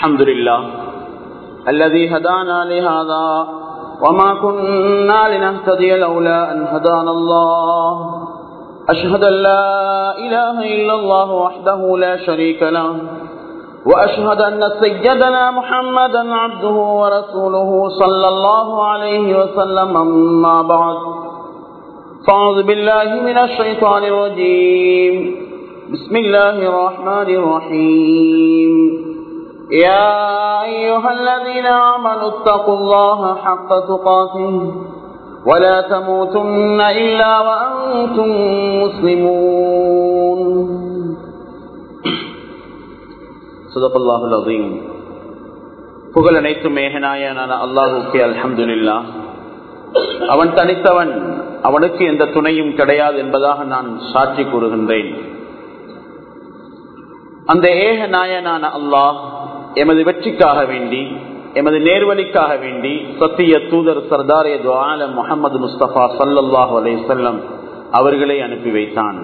الحمد لله الذي هدانا لهذا وما كنا لنهتدي لولا أن هدانا الله. أشهد أن لا إله إلا الله وحده لا شريك له وأشهد أن سيدنا محمدا عبده ورسوله صلى الله عليه وسلم. أما بعد فأعوذ بالله من الشيطان الرجيم. بسم الله الرحمن الرحيم. يا أيها الذين آمنوا اتقوا الله حق تقاته ولا تموتن إلا وأنتم مسلمون صدق الله العظيم புகழ் அனைத்து மேகநாயனான அல்லாஹுக்கு அல்ஹம்துலில்லா அவன் தனித்தவன் அவனுக்கு எந்த துணையும் கிடையாது என்பதாக நான் சாட்சி கூறுகின்றேன் அந்த ஏக நாயனான அல்லாஹ் எமது வெற்றிக்காக வேண்டி எமது நேர்வழிக்காக வேண்டி சத்திய தூதர் சர்தாரே துவாலம் முகமது முஸ்தபா சல்லாஹ் அலை அவர்களை அனுப்பி வைத்தான்.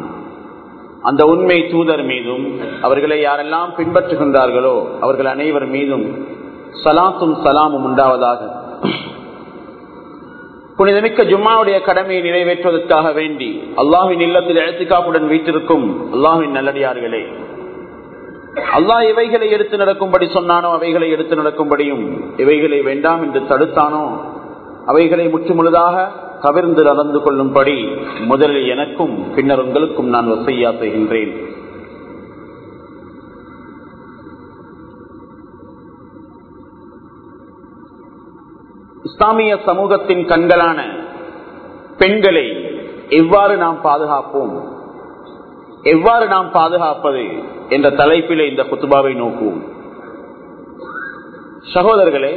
அந்த உண்மை தூதர் மீதும் அவர்களை யாரெல்லாம் பின்பற்றுகின்றார்களோ அவர்கள் அனைவர் மீதும் சலாத்தும் சலாமும் உண்டாவதாக. புனிதமிக்க ஜும்மாவுடைய கடமையை நிறைவேற்றுவதற்காக வேண்டி அல்லாஹின் இல்லத்தில் எழுத்துக்காப்புடன் வீட்டிற்கும் அல்லாஹின் நல்லடியார்களே அல்லாஹ் இவைகளை எடுத்து நடக்கும்படி சொன்னானோ அவைகளை எடுத்து நடக்கும்படியும் இவைகளை வேண்டாம் என்று தடுத்தானோ அவைகளை முற்றுமுழுதாக கவிர்ந்து நடந்து கொள்ளும்படி முதலில் எனக்கும் பின்னர் உங்களுக்கும் நான் வசையா செய்கின்றேன். இஸ்லாமிய சமூகத்தின் கண்களான பெண்களை எவ்வாறு நாம் பாதுகாப்போம்? எவ்வாறு நாம் பாதுகாப்பது என்ற தலைப்பிலே இந்த குத்துபாவை நோக்குவோம். சகோதரர்களே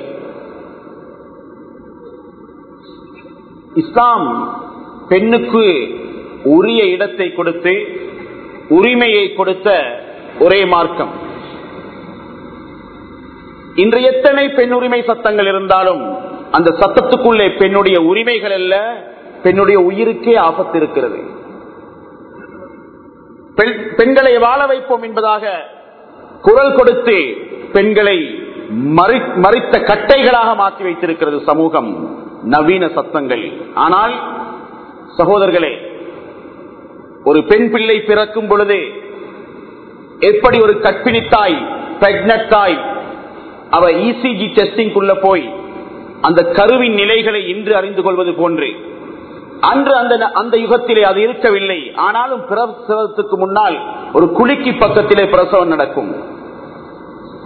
இஸ்லாம் பெண்ணுக்கு உரிய இடத்தை கொடுத்து உரிமையை கொடுத்த ஒரே மார்க்கம். இன்று எத்தனை பெண் உரிமை சத்தங்கள் இருந்தாலும் அந்த சத்தத்துக்குள்ளே பெண்ணுடைய உரிமைகள் அல்ல பெண்ணுடைய உயிருக்கே ஆபத்து இருக்கிறது. பெண்களை வாழ வைப்போம் என்பதாக குரல் கொடுத்து பெண்களை மறித்த கட்டைகளாக மாற்றி வைத்திருக்கிறது சமூகம் நவீன சத்தங்கள். ஆனால் சகோதரர்களே ஒரு பெண் பிள்ளை பிறக்கும் பொழுது எப்படி ஒரு கற்பிணி தாய் பிரெக்னட் தாய் அவ இசிஜி டெஸ்டிங் போய் அந்த கருவின் நிலைகளை இன்று அறிந்து கொள்வது போன்று அன்று அந்த அந்த யுகத்திலே அது இருக்கவில்லை. ஆனாலும் பிரசவத்துக்கு முன்னால் ஒரு குலுக்கி பக்கத்திலே பிரசவம் நடக்கும்.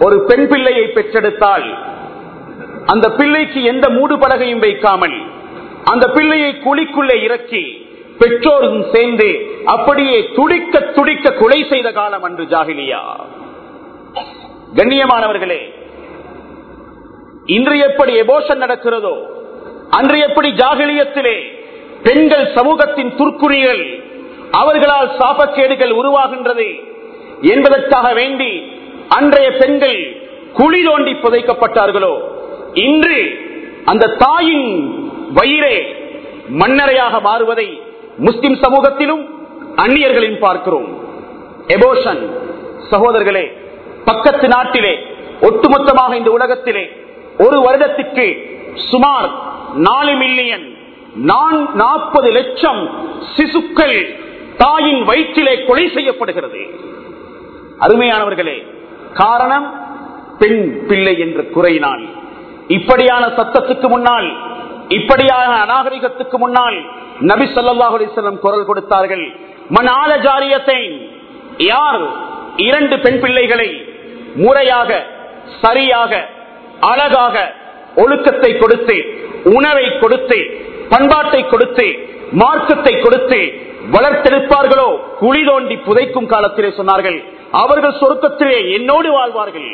ஒரு பெண் பிள்ளையை பெற்றெடுத்தால் அந்த பிள்ளைக்கு எந்த மூடு பலகையும் வைக்காமல் அந்த பிள்ளையை குழிக்குள்ளே இறக்கி பெற்றோரும் சேர்ந்து அப்படியே துடிக்க துடிக்க கொலை செய்த காலம் அன்று ஜாகிலியா. கண்ணியமானவர்களே இன்று எப்படி எபோஷன் நடக்கிறதோ அன்று எப்படி ஜாகிலியத்திலே பெண்கள் சமூகத்தின் துர்க்குறிகள் அவர்களால் சாபக்கேடுகள் உருவாகின்றது என்பதற்காக வேண்டி அன்றைய பெண்கள் குழி தோண்டி புதைக்கப்பட்டார்களோ இன்று அந்த தாயின் வயிறே மன்னரையாக மாறுவதை முஸ்லிம் சமூகத்திலும் அந்நியர்களின் பார்க்கிறோம். எபோஷன் சகோதரர்களே பக்கத்து நாட்டிலே ஒட்டுமொத்தமாக இந்த உலகத்திலே ஒரு வருடத்திற்கு சுமார் நாலு மில்லியன் நாற்பது லட்சம் சிசுக்கள் தாயின் வயிற்றிலே கொலை செய்யப்படுகிறது. அருமையானவர்களே காரணம் பெண் பிள்ளை என்று குறையினால் இப்படியான சத்தத்துக்கு முன்னால் இப்படியான அநாகரிகத்துக்கு முன்னால் நபி சொல்லாஹு அலிஸ்லம் குரல் கொடுத்தார்கள் மனால ஜாரியத்தை யார் இரண்டு பெண் பிள்ளைகளை முறையாக சரியாக அழகாக ஒழுக்கத்தை கொடுத்து உணவை கொடுத்து பண்பாட்டை கொடுத்து மார்க்கத்தை கொடுத்து வளர்த்தெடுப்பார்களோ? குழி தோண்டி புதைக்கும் காலத்திலே சொன்னார்கள். அவர்கள் சொருக்கத்திலே என்னோடு வாழ்வார்கள்.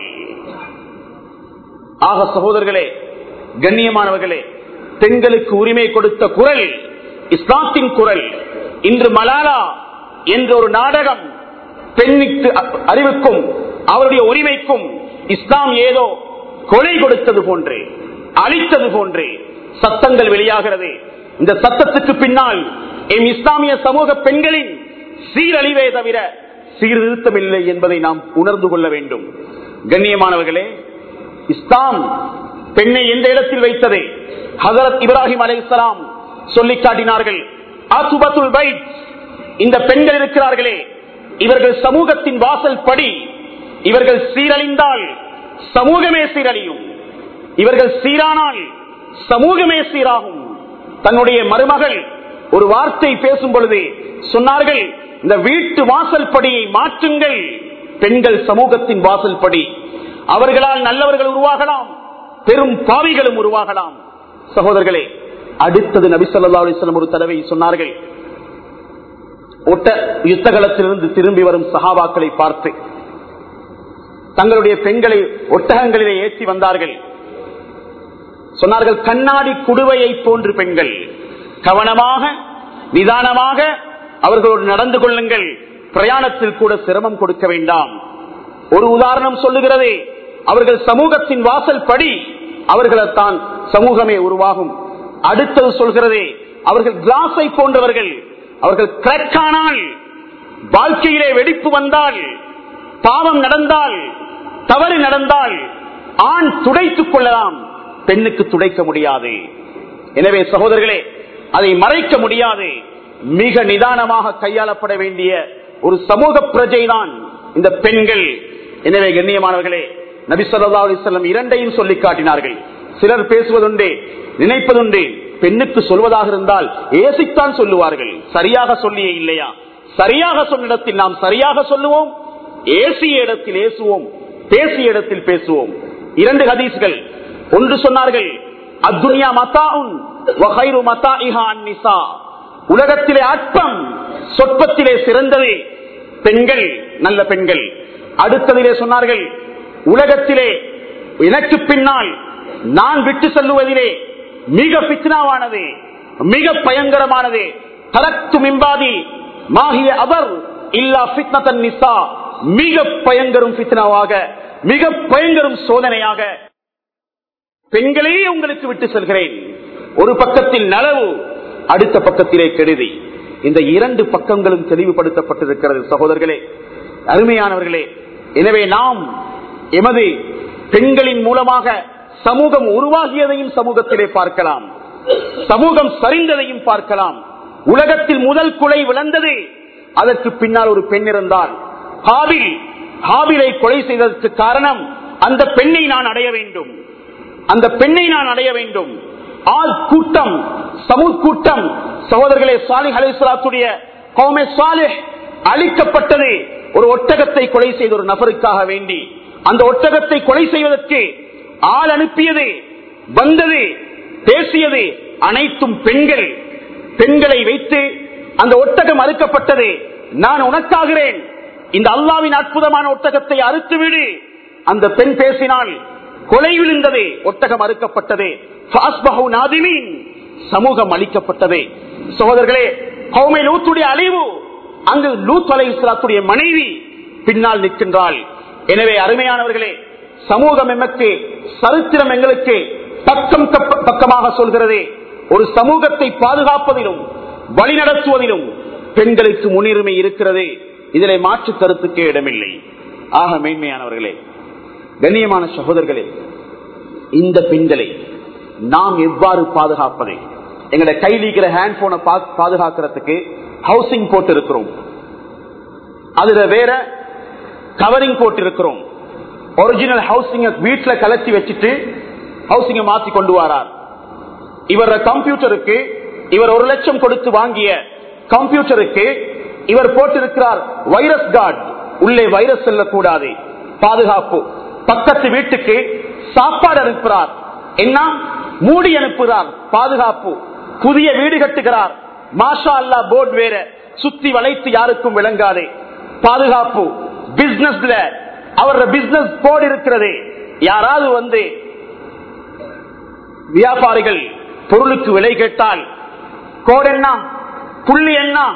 ஆக சகோதரர்களே கண்ணியமானவர்களே பெண்களுக்கு உரிமை கொடுத்த குரல் இஸ்லாத்தின் குரல் இன்று மலாலா என்ற ஒரு நாடகம் பெண்ணுக்கு அறிவுக்கும் அவருடைய உரிமைக்கும் இஸ்லாம் ஏதோ கொலை கொடுத்தது போன்று அழித்தது போன்று சத்தங்கள் வெளியாகிறது. இந்த சத்தத்துக்கு பின்னால் எம் இஸ்லாமிய சமூக பெண்களின் சீரழிவே தவிர சீர்திருத்தம் இல்லை என்பதை நாம் உணர்ந்து கொள்ள வேண்டும். கண்ணியமானவர்களே இஸ்லாம் பெண்ணை எந்த இடத்தில் வைத்தது? ஹசரத் இப்ராஹிம் அலை இஸ்லாம் சொல்லி காட்டினார்கள் அசுபத்துல் இந்த பெண்கள் இருக்கிறார்களே இவர்கள் சமூகத்தின் வாசல் படி இவர்கள் சீரழிந்தால் சமூகமே சீரழியும். இவர்கள் சீரானால் சமூகமே சீராகும். தன்னுடைய மருமகள் ஒரு வார்த்தை பேசும் பொழுது சொன்னார்கள் இந்த வீட்டு வாசல் படியை மாற்றுங்கள் பெண்கள் சமூகத்தின் வாசல் படி அவர்களால் நல்லவர்கள் உருவாகலாம் பெரும் பாவிகளும் உருவாகலாம். சகோதரர்களே அடுத்தது நபிசல்லா அலிஸ்லம் ஒரு தடவை சொன்னார்கள் ஒட்ட யுத்தகலத்திலிருந்து திரும்பி வரும் சகாபாக்களை பார்த்து. தங்களுடைய பெண்களை ஒட்டகங்களிலே ஏற்றி வந்தார்கள். சொன்னார்கள் கண்ணாடி குடுவையை போன்று பெண்கள் கவனமாக நிதானமாக அவர்களோடு நடந்து கொள்ளுங்கள். பிரயாணத்தில் கூட சிரமம் கொடுக்க வேண்டாம். ஒரு உதாரணம் சொல்லுகிறது அவர்கள் சமூகத்தின் வாசல் படி அவர்களைத்தான் சமூகமே உருவாகும். அடுத்தது சொல்கிறதே அவர்கள் கிளாஸை போன்றவர்கள் அவர்கள் கிரக்கானால் வாழ்க்கையிலே வெடிப்பு வந்தால் பாவம் நடந்தால் தவறு நடந்தால் ஆண் துடைத்துக் கொள்ளலாம். பெண்ணுக்கு துடைக்க முடியாது. எனவே சகோதரர்களே அதை மறைக்க முடியாது. மிக நிதானமாக கையாளப்பட வேண்டிய ஒரு சமூக பிரஜை தான் இந்த பெண்கள். எனவே கண்ணியமானவர்களே நபி சொல்லா அலிசல்லம் இரண்டையும் சொல்லி காட்டினார்கள். சிலர் பேசுவதுண்டே நினைப்பதுண்டே பெண்ணுக்கு சொல்வதாக இருந்தால் ஏசித்தான் சொல்லுவார்கள். சரியாக சொல்லியே இல்லையா? சரியாக சொன்ன இடத்தில் நாம் சரியாக சொல்லுவோம் ஏசிய இடத்தில் ஏசுவோம் பேசிய இடத்தில் பேசுவோம். இரண்டு ஹதீஸ்கள் ஒன்று சொன்னார்கள் அத்துனியா மத்தாவுன் மத்தா இஹா அந்நிசா உலகத்திலே அற்பம் சொற்பத்திலே சிறந்தது. பெண்கள் நல்ல பெண்கள். அடுத்ததிலே சொன்னார்கள் உலகத்திலே எனக்கு பின்னால் நான் விட்டு செல்லுவதிலே மிக பித்னாவானது மிக பயங்கரமானது. தரத்து மிம்பாதி மாகிய அவர் இல்லா பித்னத்தன் நிசா. மிக பயங்கரும் பித்னாவாக மிக பயங்கரும் சோதனையாக. பெண்களே உங்களுக்கு விட்டு செல்கிறேன். ஒரு பக்கத்தில் நலவு அடுத்த பக்கத்திலே கெடுதி. இந்த இரண்டு பக்கங்களும் தெளிவுபடுத்தப்பட்டிருக்கிறது சகோதரர்களே அருமையானவர்களே. எனவே நாம் எமது பெண்களின் மூலமாக சமூகம் உருவாகியதையும் சமூகத்திலே பார்க்கலாம். சமூகம் சரிந்ததையும் பார்க்கலாம். உலகத்தில் முதல் குலை விளந்தது அதற்கு பின்னால் ஒரு பெண் இருந்தால் ஹாபில் ஹாபிலை கொலை செய்ததற்கு காரணம் அந்த பெண்ணை நான் அடைய வேண்டும். அந்த பெண்ணை நான் அடைய வேண்டும். ஆள் கூட்டம் சமூக கூட்டம். சகோதரர்களே சாலிஹ் அலிஸ்லாத்துடைய கௌமே சாலிஹ் அழிக்கப்பட்டது ஒரு ஒட்டகத்தை கொலை செய்த ஒரு நபருக்காக வேண்டி அந்த ஒட்டகத்தை கொலை செய்வதற்கு ஆள் அனுப்பியது வந்தது பேசியது அனைத்தும் பெண்கள். பெண்களை வைத்து அந்த ஒட்டகம் அறுக்கப்பட்டது. நான் உனக்காகிறேன். இந்த அல்லாவின் அற்புதமான ஒட்டகத்தை அறுத்துவிடு அந்த பெண் பேசினால் கொலை விழுந்ததே ஒட்டகம் அறுக்கப்பட்டது. சமூகம் அளிக்கப்பட்டதே சகோதரர்களே கௌமை லூத்துடைய அழிவு அங்கு லூத் அலை இஸ்லாத்துடைய மனைவி பின்னால் நிற்கின்றாள். எனவே அருமையானவர்களே சமூகம் எமக்கு சரித்திரம் எங்களுக்கு பக்கம் பக்கமாக சொல்கிறது. ஒரு சமூகத்தை பாதுகாப்பதிலும் வழிநடத்துவதிலும் பெண்களுக்கு முன்னுரிமை இருக்கிறது. இதிலே மாற்று கருத்துக்கே இடமில்லை. ஆக மேன்மையானவர்களே கண்ணியமான சகோதரர்களே இந்த பெண்களை நாம் எவ்வாறு பாதுகாப்பது? எங்களை கையில் இருக்கிற ஹேண்ட் பாதுகாக்கிறதுக்கு ஹவுசிங் போட்டு இருக்கிறோம். அதுல வேற கவரிங் போட்டு இருக்கிறோம். ஒரிஜினல் ஹவுசிங் வீட்டுல கலச்சி வச்சுட்டு ஹவுசிங்க மாத்தி கொண்டு வரார். இவர கம்ப்யூட்டருக்கு இவர் ஒரு லட்சம் கொடுத்து வாங்கிய கம்ப்யூட்டருக்கு இவர் போட்டிருக்கிறார் வைரஸ் கார்டு உள்ளே வைரஸ் செல்லக்கூடாது. பாதுகாப்பு. பக்கத்து வீட்டுக்கு சாப்பாடு அனுப்புகிறார். என்ன? மூடி அனுப்புகிறார். பாதுகாப்பு. புதிய வீடு கட்டுகிறார். மாஷா அல்லா போர்டு வேற. சுத்தி வளைத்து யாருக்கும் விளங்காது. பாதுகாப்பு. பிசினஸ்ல. அவர பிசினஸ் போர்டு இருக்கிறது. யாராவது வந்து வியாபாரிகள் பொருளுக்கு விலை கேட்டால் கோடு என்ன? புள்ளி என்ன?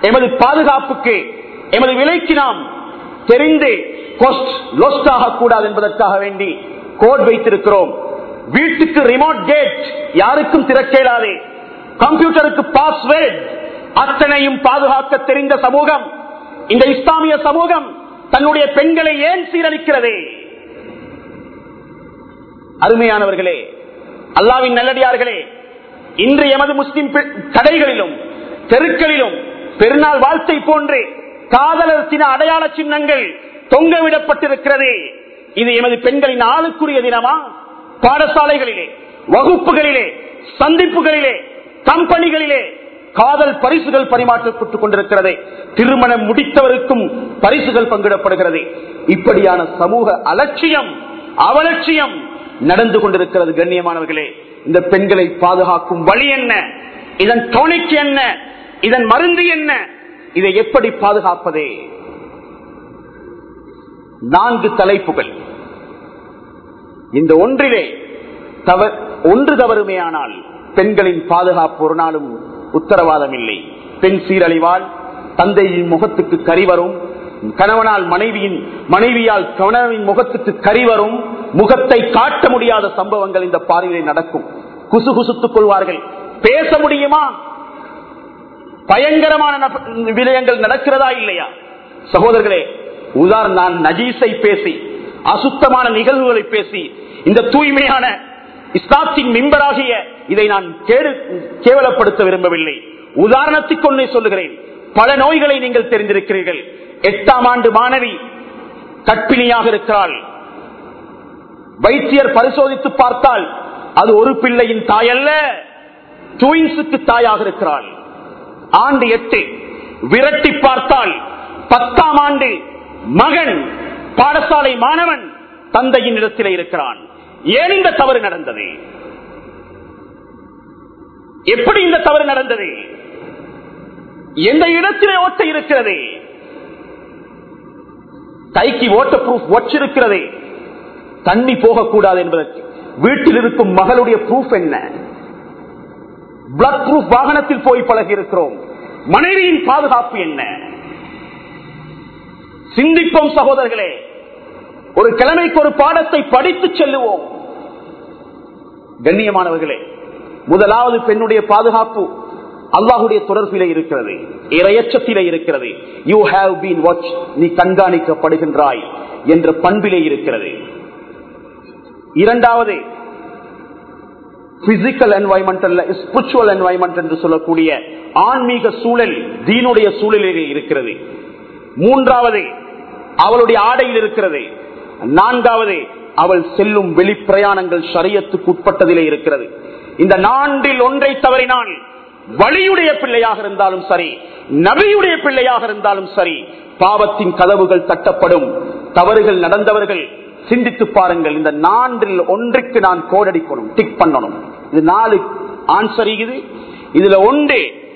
எமது பாதுகாப்புக்கு எமது விலைக்கு நாம் தெரிந்து லொஸ்ட் ஆகக்கூடாது என்பதற்காக வேண்டி கோட் வைத்திருக்கிறோம். வீட்டுக்கு ரிமோட் கேட் யாருக்கும் திறக்கேலாது. கம்ப்யூட்டருக்கு பாஸ்வேர்ட் அத்தனையும் பாதுகாக்க தெரிந்த சமூகம் இந்த இஸ்லாமிய சமூகம் தன்னுடைய பெண்களை ஏன் சீரழிக்கிறது? அருமையானவர்களே அல்லாவின் நல்லடியார்களே இன்று எமது முஸ்லிம் கடைகளிலும் தெருக்களிலும் பெருநாள் வாழ்த்தை போன்று காதலர் சில அடையாள சின்னங்கள் தொங்கவிடப்பட்டிருக்கிறது. இது எமது பெண்களின் ஆளுக்குரிய தினமா? பாடசாலைகளிலே வகுப்புகளிலே சந்திப்புகளிலே கம்பெனிகளிலே காதல் பரிசுகள் பரிமாற்றப்பட்டுக் கொண்டிருக்கிறது. திருமணம் முடித்தவருக்கும் பரிசுகள் பங்கிடப்படுகிறது. இப்படியான சமூக அலட்சியம் அவலட்சியம் நடந்து கொண்டிருக்கிறது கண்ணியமானவர்களே. இந்த பெண்களை பாதுகாக்கும் வழி என்ன? இதன் டோனிக் என்ன? இதன் மருந்து என்ன? இதை எப்படி பாதுகாப்பதே? நான்கு தலைப்புகள். இந்த ஒன்றிலே தவ- ஒன்று தவறுமையானால் பெண்களின் பாதுகாப்பு ஒரு நாளும் உத்தரவாதம் இல்லை பெண் சீரழிவால் தந்தையின் முகத்துக்கு கரி வரும் கணவனால் மனைவியின் மனைவியால் கணவனின் முகத்துக்கு கரி வரும் முகத்தை காட்ட முடியாத சம்பவங்கள் இந்த பார்வையில் நடக்கும். குசு குசுத்துக் கொள்வார்கள். பேச முடியுமா? பயங்கரமான விடயங்கள் நடக்கிறதா இல்லையா? சகோதரர்களே உதாரணம் நான் நஜீஸை பேசி அசுத்தமான நிகழ்வுகளை பேசி இந்த தூய்மையான இஸ்லாத்தின் மிம்பராகிய இதை நான் கேவலப்படுத்த விரும்பவில்லை. உதாரணத்துக்கு ஒன்றை சொல்லுகிறேன். பல நோய்களை நீங்கள் தெரிந்திருக்கிறீர்கள். எட்டாம் ஆண்டு மாணவி கற்பிணியாக இருக்கிறாள். வைத்தியர் பரிசோதித்து பார்த்தால் அது ஒரு பிள்ளையின் தாய் அல்ல தாயாக இருக்கிறாள். ஆண்டு எட்டு விரட்டி பார்த்தால் பத்தாம் ஆண்டு மகன் பாடசாலை மாணவன் தந்தையின் இடத்திலே இருக்கிறான். ஏன் இந்த தவறு நடந்தது? எப்படி இந்த தவறு நடந்தது? எந்த இடத்திலே ஓட்ட இருக்கிறது? கைக்கு ஓட்ட ப்ரூஃப் வச்சிருக்கிறது தண்ணி போகக்கூடாது என்பதற்கு வீட்டில் இருக்கும் மகளுடைய ப்ரூஃப் என்ன? பிளட் ப்ரூஃப் வாகனத்தில் போய் பழகி இருக்கிறோம். மனைவியின் பாதுகாப்பு என்ன? சிந்திப்போம் சகோதரர்களே. ஒரு கிழமைக்கு ஒரு பாடத்தை படித்து செல்லுவோம். கண்ணியமானவர்களே முதலாவது பெண்ணுடைய பாதுகாப்பு அல்லாஹுடைய தொடர்பிலே இருக்கிறது இரையச்சத்திலே இருக்கிறது. யூ ஹாவ் பீன் வாட்ச் நீ கண்காணிக்கப்படுகின்றாய் என்ற பண்பிலே இருக்கிறது. இரண்டாவது பிசிக்கல் என்வாய்மெண்ட் அல்ல ஸ்பிரிச்சுவல் என்வாய்மெண்ட் என்று சொல்லக்கூடிய ஆன்மீக சூழல் தீனுடைய சூழலில் இருக்கிறது. மூன்றாவது அவளுடைய ஆடையில் இருக்கிறது. நான்காவது அவள் செல்லும் வெளிப்பிரயாணங்கள் சரியத்துக்கு உட்பட்டதிலே இருக்கிறது. இந்த நான்கில் ஒன்றை தவறினால் வழியுடைய பிள்ளையாக இருந்தாலும் சரி நபியுடைய பிள்ளையாக இருந்தாலும் சரி பாவத்தின் கதவுகள் தட்டப்படும். தவறுகள் நடந்தவர்கள் சிந்தித்து பாருங்கள் இந்த நான்கில் ஒன்றுக்கு நான் கோடடிக்கணும் டிக் பண்ணணும். இது நாலு ஆன்சர் இது இதுல ஒன்றே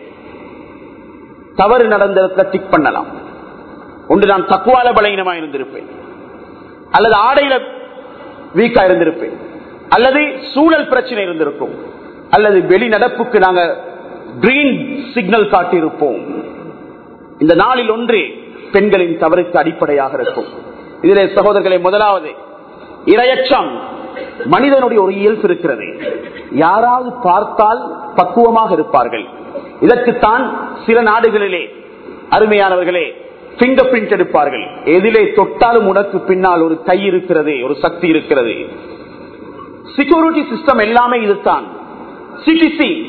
தவறு நடந்த டிக் பண்ணலாம். ஒன்று நான் தக்குவால பலகீனமா இருந்திருப்பேன். அல்லது ஆடையில வீக்கா இருந்திருப்பேன். அல்லது சூழல் பிரச்சனை இருந்திருக்கும். அல்லது வெளிநடப்புக்கு நாங்க கிரீன் சிக்னல் காட்டியிருப்போம். இந்த நாளில் ஒன்று பெண்களின் தவறுக்கு அடிப்படையாக இருக்கும். இதிலே சகோதரர்களை முதலாவது இரையச்சம். மனிதனுடைய ஒரு இயல்பு இருக்கிறது. யாராவது பார்த்தால் பக்குவமாக இருப்பார்கள். இதற்குத்தான் சில நாடுகளிலே அருமையானவர்களே பிங்கர் பிரிண்ட் எடுப்பார்கள். எதிலே தொட்டாலும் உனக்கு பின்னால் ஒரு கை இருக்கிறது ஒரு சக்தி இருக்கிறது. செக்யூரிட்டி சிஸ்டம் எல்லாமே இதுதான். சிடிசி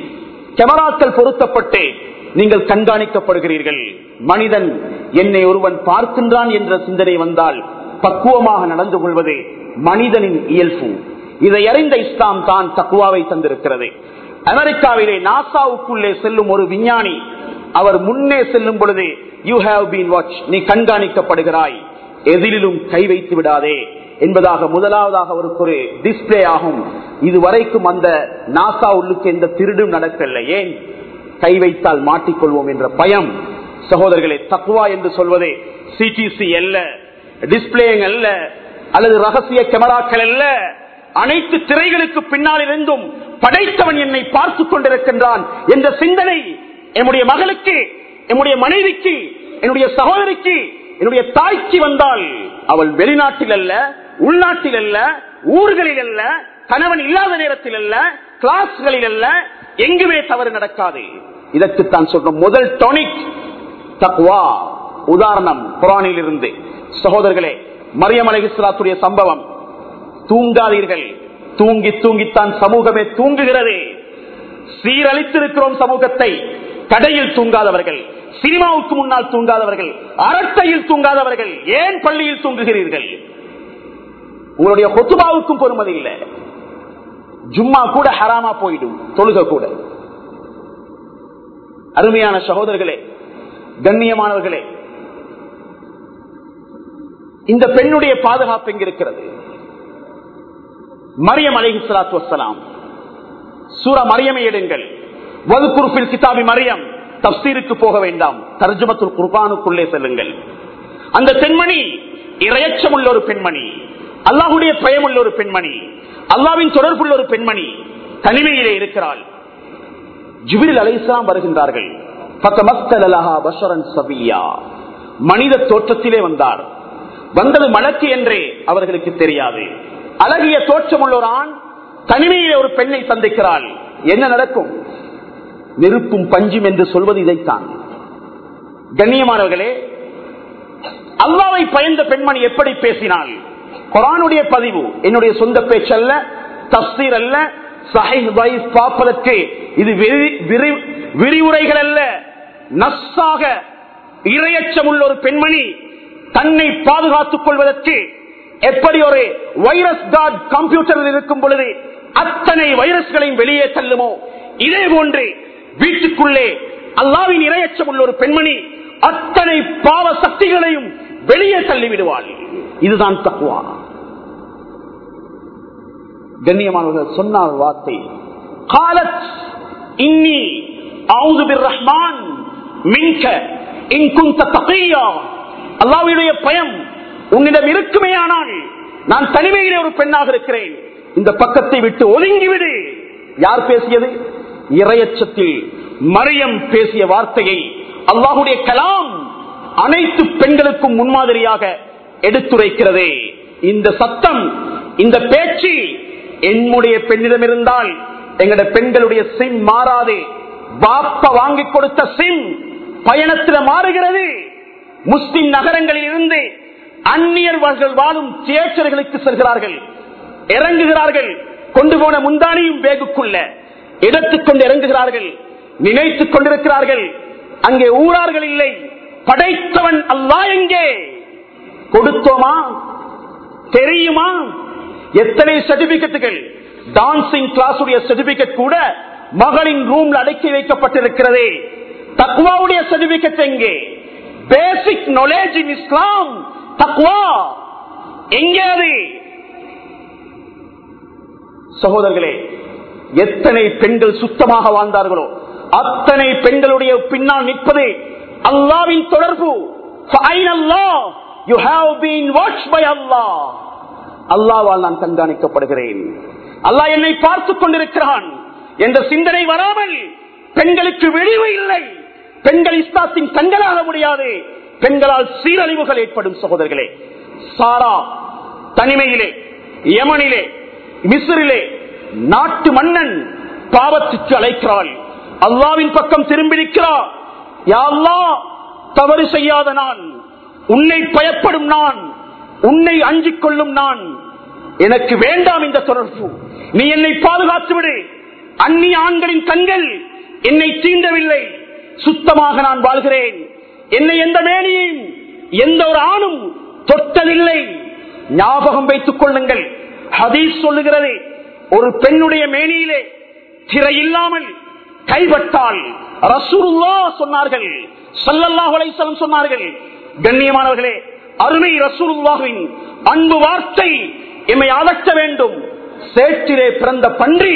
கேமராக்கள் பொருத்தப்பட்டு நீங்கள் கண்காணிக்கப்படுகிறீர்கள். மனிதன் என்னை ஒருவன் பார்க்கின்றான் என்ற சிந்தனை வந்தால் பக்குவமாக நடந்து கொள்வது மனிதனின் இயல்பு. இதை அறிந்த இஸ்லாம் தான் தக்குவாவை தந்திருக்கிறது. அமெரிக்காவிலே நாசாவுக்குள்ளே செல்லும் ஒரு விஞ்ஞானி அவர் முன்னே செல்லும் பொழுது யூ ஹாவ் பீன் வாட்ச் நீ கண்காணிக்கப்படுகிறாய். எதிரிலும் கை வைத்து விடாதே. என்பதாக முதலாவதாக அவருக்கு ஒரு டிஸ்பிளே ஆகும். இதுவரைக்கும் அந்த நாசா உள்ளுக்கு எந்த திருடும் நடக்கவில்லை. ஏன்? கை வைத்தால் மாட்டிக்கொள்வோம் என்ற பயம். சகோதரர்களே தக்குவா என்று சொல்வதே சிடிசி அல்ல டிஸ்பிளேங் அல்ல. அல்லது ரகசிய கேமராக்கள் அல்ல. அனைத்து திரைகளுக்கு பின்னால் இருந்தும் படைத்தவன் என்னை பார்த்துக் கொண்டிருக்கின்றான் என்ற சிந்தனை என்னுடைய மகளுக்கு என்னுடைய மனைவிக்கு என்னுடைய சகோதரிக்கு என்னுடைய தாய்க்கு வந்தால் அவள் வெளிநாட்டில் அல்ல உள்நாட்டில் அல்ல ஊர்களில் அல்ல கணவன் இல்லாத நேரத்தில் அல்ல கிளாஸ்களில் அல்ல எங்குமே தவறு நடக்காது. இதற்குத்தான் சொல்றோம் முதல் டொனிக் தக்வா உதாரணம் புராணில் இருந்து சகோதரர்களே மரியம் அலகிஸ்லாத்துடைய சம்பவம். தூங்காதீர்கள். தூங்கி தூங்கித்தான் சமூகமே தூங்குகிறது. சீரழித்திருக்கிறோம் சமூகத்தை. கடையில் தூங்காதவர்கள் சினிமாவுக்கு முன்னால் தூங்காதவர்கள் அரட்டையில் தூங்காதவர்கள் ஏன் பள்ளியில் தூங்குகிறீர்கள்? உங்களுடைய கொத்துபாவுக்கும் பொறுமதி இல்லை. ஜும்மா கூட ஹராமா போயிடும் தொழுக கூட. அருமையான சகோதரர்களே கண்ணியமானவர்களே இந்த பெண்ணுடைய பாதுகாப்பு எங்கிருக்கிறது மரியம் அலஹி சலாத்து வசலாம் சூர மரியமை எடுங்கள். வதுகுருப்பில் கிதாபி மரியம் தப்சீருக்கு போக வேண்டாம். தர்ஜமத்துல் குர்பானுக்குள்ளே செல்லுங்கள். அந்த பெண்மணி இரையச்சம் உள்ள ஒரு பெண்மணி அல்லாஹுடைய பயம் உள்ள ஒரு பெண்மணி அல்லாவின் தொடர்புள்ள ஒரு பெண்மணி தனிமையிலே இருக்கிறாள். ஜிபிரில் அலைஸ்லாம் வருகின்றார்கள். மனித தோற்றத்திலே வந்தார். வந்தது மலக்கு என்றே அவர்களுக்கு தெரியாது. அழகிய தோற்றம் உள்ள ஒரு ஆண் தனிமையிலே ஒரு பெண்ணை சந்திக்கிறாள். என்ன நடக்கும்? நெருப்பும் பஞ்சும் என்று சொல்வது இதைத்தான். கண்ணியமானவர்களே அல்லாவை பயந்த பெண்மணி எப்படி பேசினாள்? குரானுடைய பதிவு என்னுடைய சொந்த பேச்சல்ல தஸ்தீர் அல்ல பார்ப்பதற்கு இது விரிவுரைகள் அல்ல. நஸ்ஸாக இரையச்சம் உள்ள ஒரு பெண்மணி தன்னை பாதுகாத்துக் கொள்வதற்கு எப்படி ஒரு வைரஸ் கார்டு கம்ப்யூட்டரில் இருக்கும் பொழுது அத்தனை வைரஸ்களையும் வெளியே தள்ளுமோ? இதே போன்று வீட்டுக்குள்ளே அல்லாவின் இரையச்சம் உள்ள ஒரு பெண்மணி அத்தனை பாவ சக்திகளையும் வெளியே தள்ளிவிடுவாள். இதுதான் தக்குவா கண்ணியமானவர்கள் சொன்னார் வார்த்தை. காலத் இன்னி அவுது ரஹ்மான் மின்க இன்குந்த தகையா. அல்லாவுடைய பயம் உன்னிடம் இருக்குமே ஆனால் நான் தனிமையிலே ஒரு பெண்ணாக இருக்கிறேன். இந்த பக்கத்தை விட்டு ஒதுங்கிவிடு. யார் பேசியது? இரையச்சத்தில் மரியம் பேசிய வார்த்தையை அல்லாஹுடைய கலாம் அனைத்து பெண்களுக்கும் முன்மாதிரியாக எடுத்துரைக்கிறதே. இந்த சத்தம் இந்த பேச்சு என்னுடைய பெண்ணிடம் இருந்தால் எங்கட பெண்களுடைய சிம் மாறாது. பாப்ப வாங்கி கொடுத்த சிம் பயணத்தில் மாறுகிறது. முஸ்லிம் நகரங்களில் இருந்து அந்நியர்கள் வாழும் தியேட்டர்களுக்கு செல்கிறார்கள். இறங்குகிறார்கள். கொண்டு போன முந்தானியும் பேகுக்குள்ள எடுத்துக்கொண்டு இறங்குகிறார்கள். நினைத்துக் கொண்டிருக்கிறார்கள். அங்கே ஊரார்கள் இல்லை. படைத்தவன் அல்லா எங்கே? கொடுத்தோமா? தெரியுமா? எத்தனை சர்டிபிகேட்டுகள்? டான்சிங் கிளாஸ் உடைய சர்டிபிகேட் கூட மகளின் ரூம்ல அடக்கி வைக்கப்பட்டிருக்கிறதே. தக்வாவுடைய சர்டிபிகேட் எங்கே? பேசிக் நாலேஜ் இன் இஸ்லாம் தக்வா எங்கே அது சகோதரர்களே எத்தனை பெண்கள் சுத்தமாக வாழ்ந்தார்களோ அத்தனை பெண்களுடைய பின்னால் நிற்பது அல்லாவின் தொடர்பு. அல்லாவால் நான் கண்காணிக்கப்படுகிறேன். அல்லாஹ் என்னை பார்த்துக் கொண்டிருக்கிறான். என்ற சிந்தனை வராமல் பெண்களுக்கு விழிவு இல்லை. பெண்கள் இஸ்லாத்தின் கண்களாக முடியாது. பெண்களால் சீரழிவுகள் ஏற்படும் சகோதரர்களே. சாரா தனிமையிலே யமனிலே மிஸ்ரிலே நாட்டு மன்னன் பாவத்துக்கு அழைக்கிறாள். அல்லாவின் பக்கம் திரும்பியிருக்கிறார் யாழ்லா தவறு செய்யாத நான். உன்னை பயப்படும் நான். உன்னை அஞ்சிக் கொள்ளும் நான். எனக்கு வேண்டாம் இந்த தொடர்பு. நீ என்னை பாதுகாத்து விடு. அந்நிய ஆண்களின் கண்கள் என்னை தீண்டவில்லை. சுத்தமாக நான் வாழ்கிறேன். என்னை எந்த மேனியும் எந்த ஒரு ஆணும் தொட்டதில்லை. ஞாபகம் வைத்துக் கொள்ளுங்கள். ஹதீஸ் சொல்லுகிறது ஒரு பெண்ணுடைய மேனியிலே திரை இல்லாமல் கைப்பட்டால் ரசூல்லா சொன்னார்கள் சல்லல்லாஹலை சொன்னார்கள் கண்ணியமானவர்களே அருமை ரசூலுல்லாஹின் அன்பு வார்த்தை எம்மை அகற்ற வேண்டும். சேற்றிலே பிறந்த பன்றி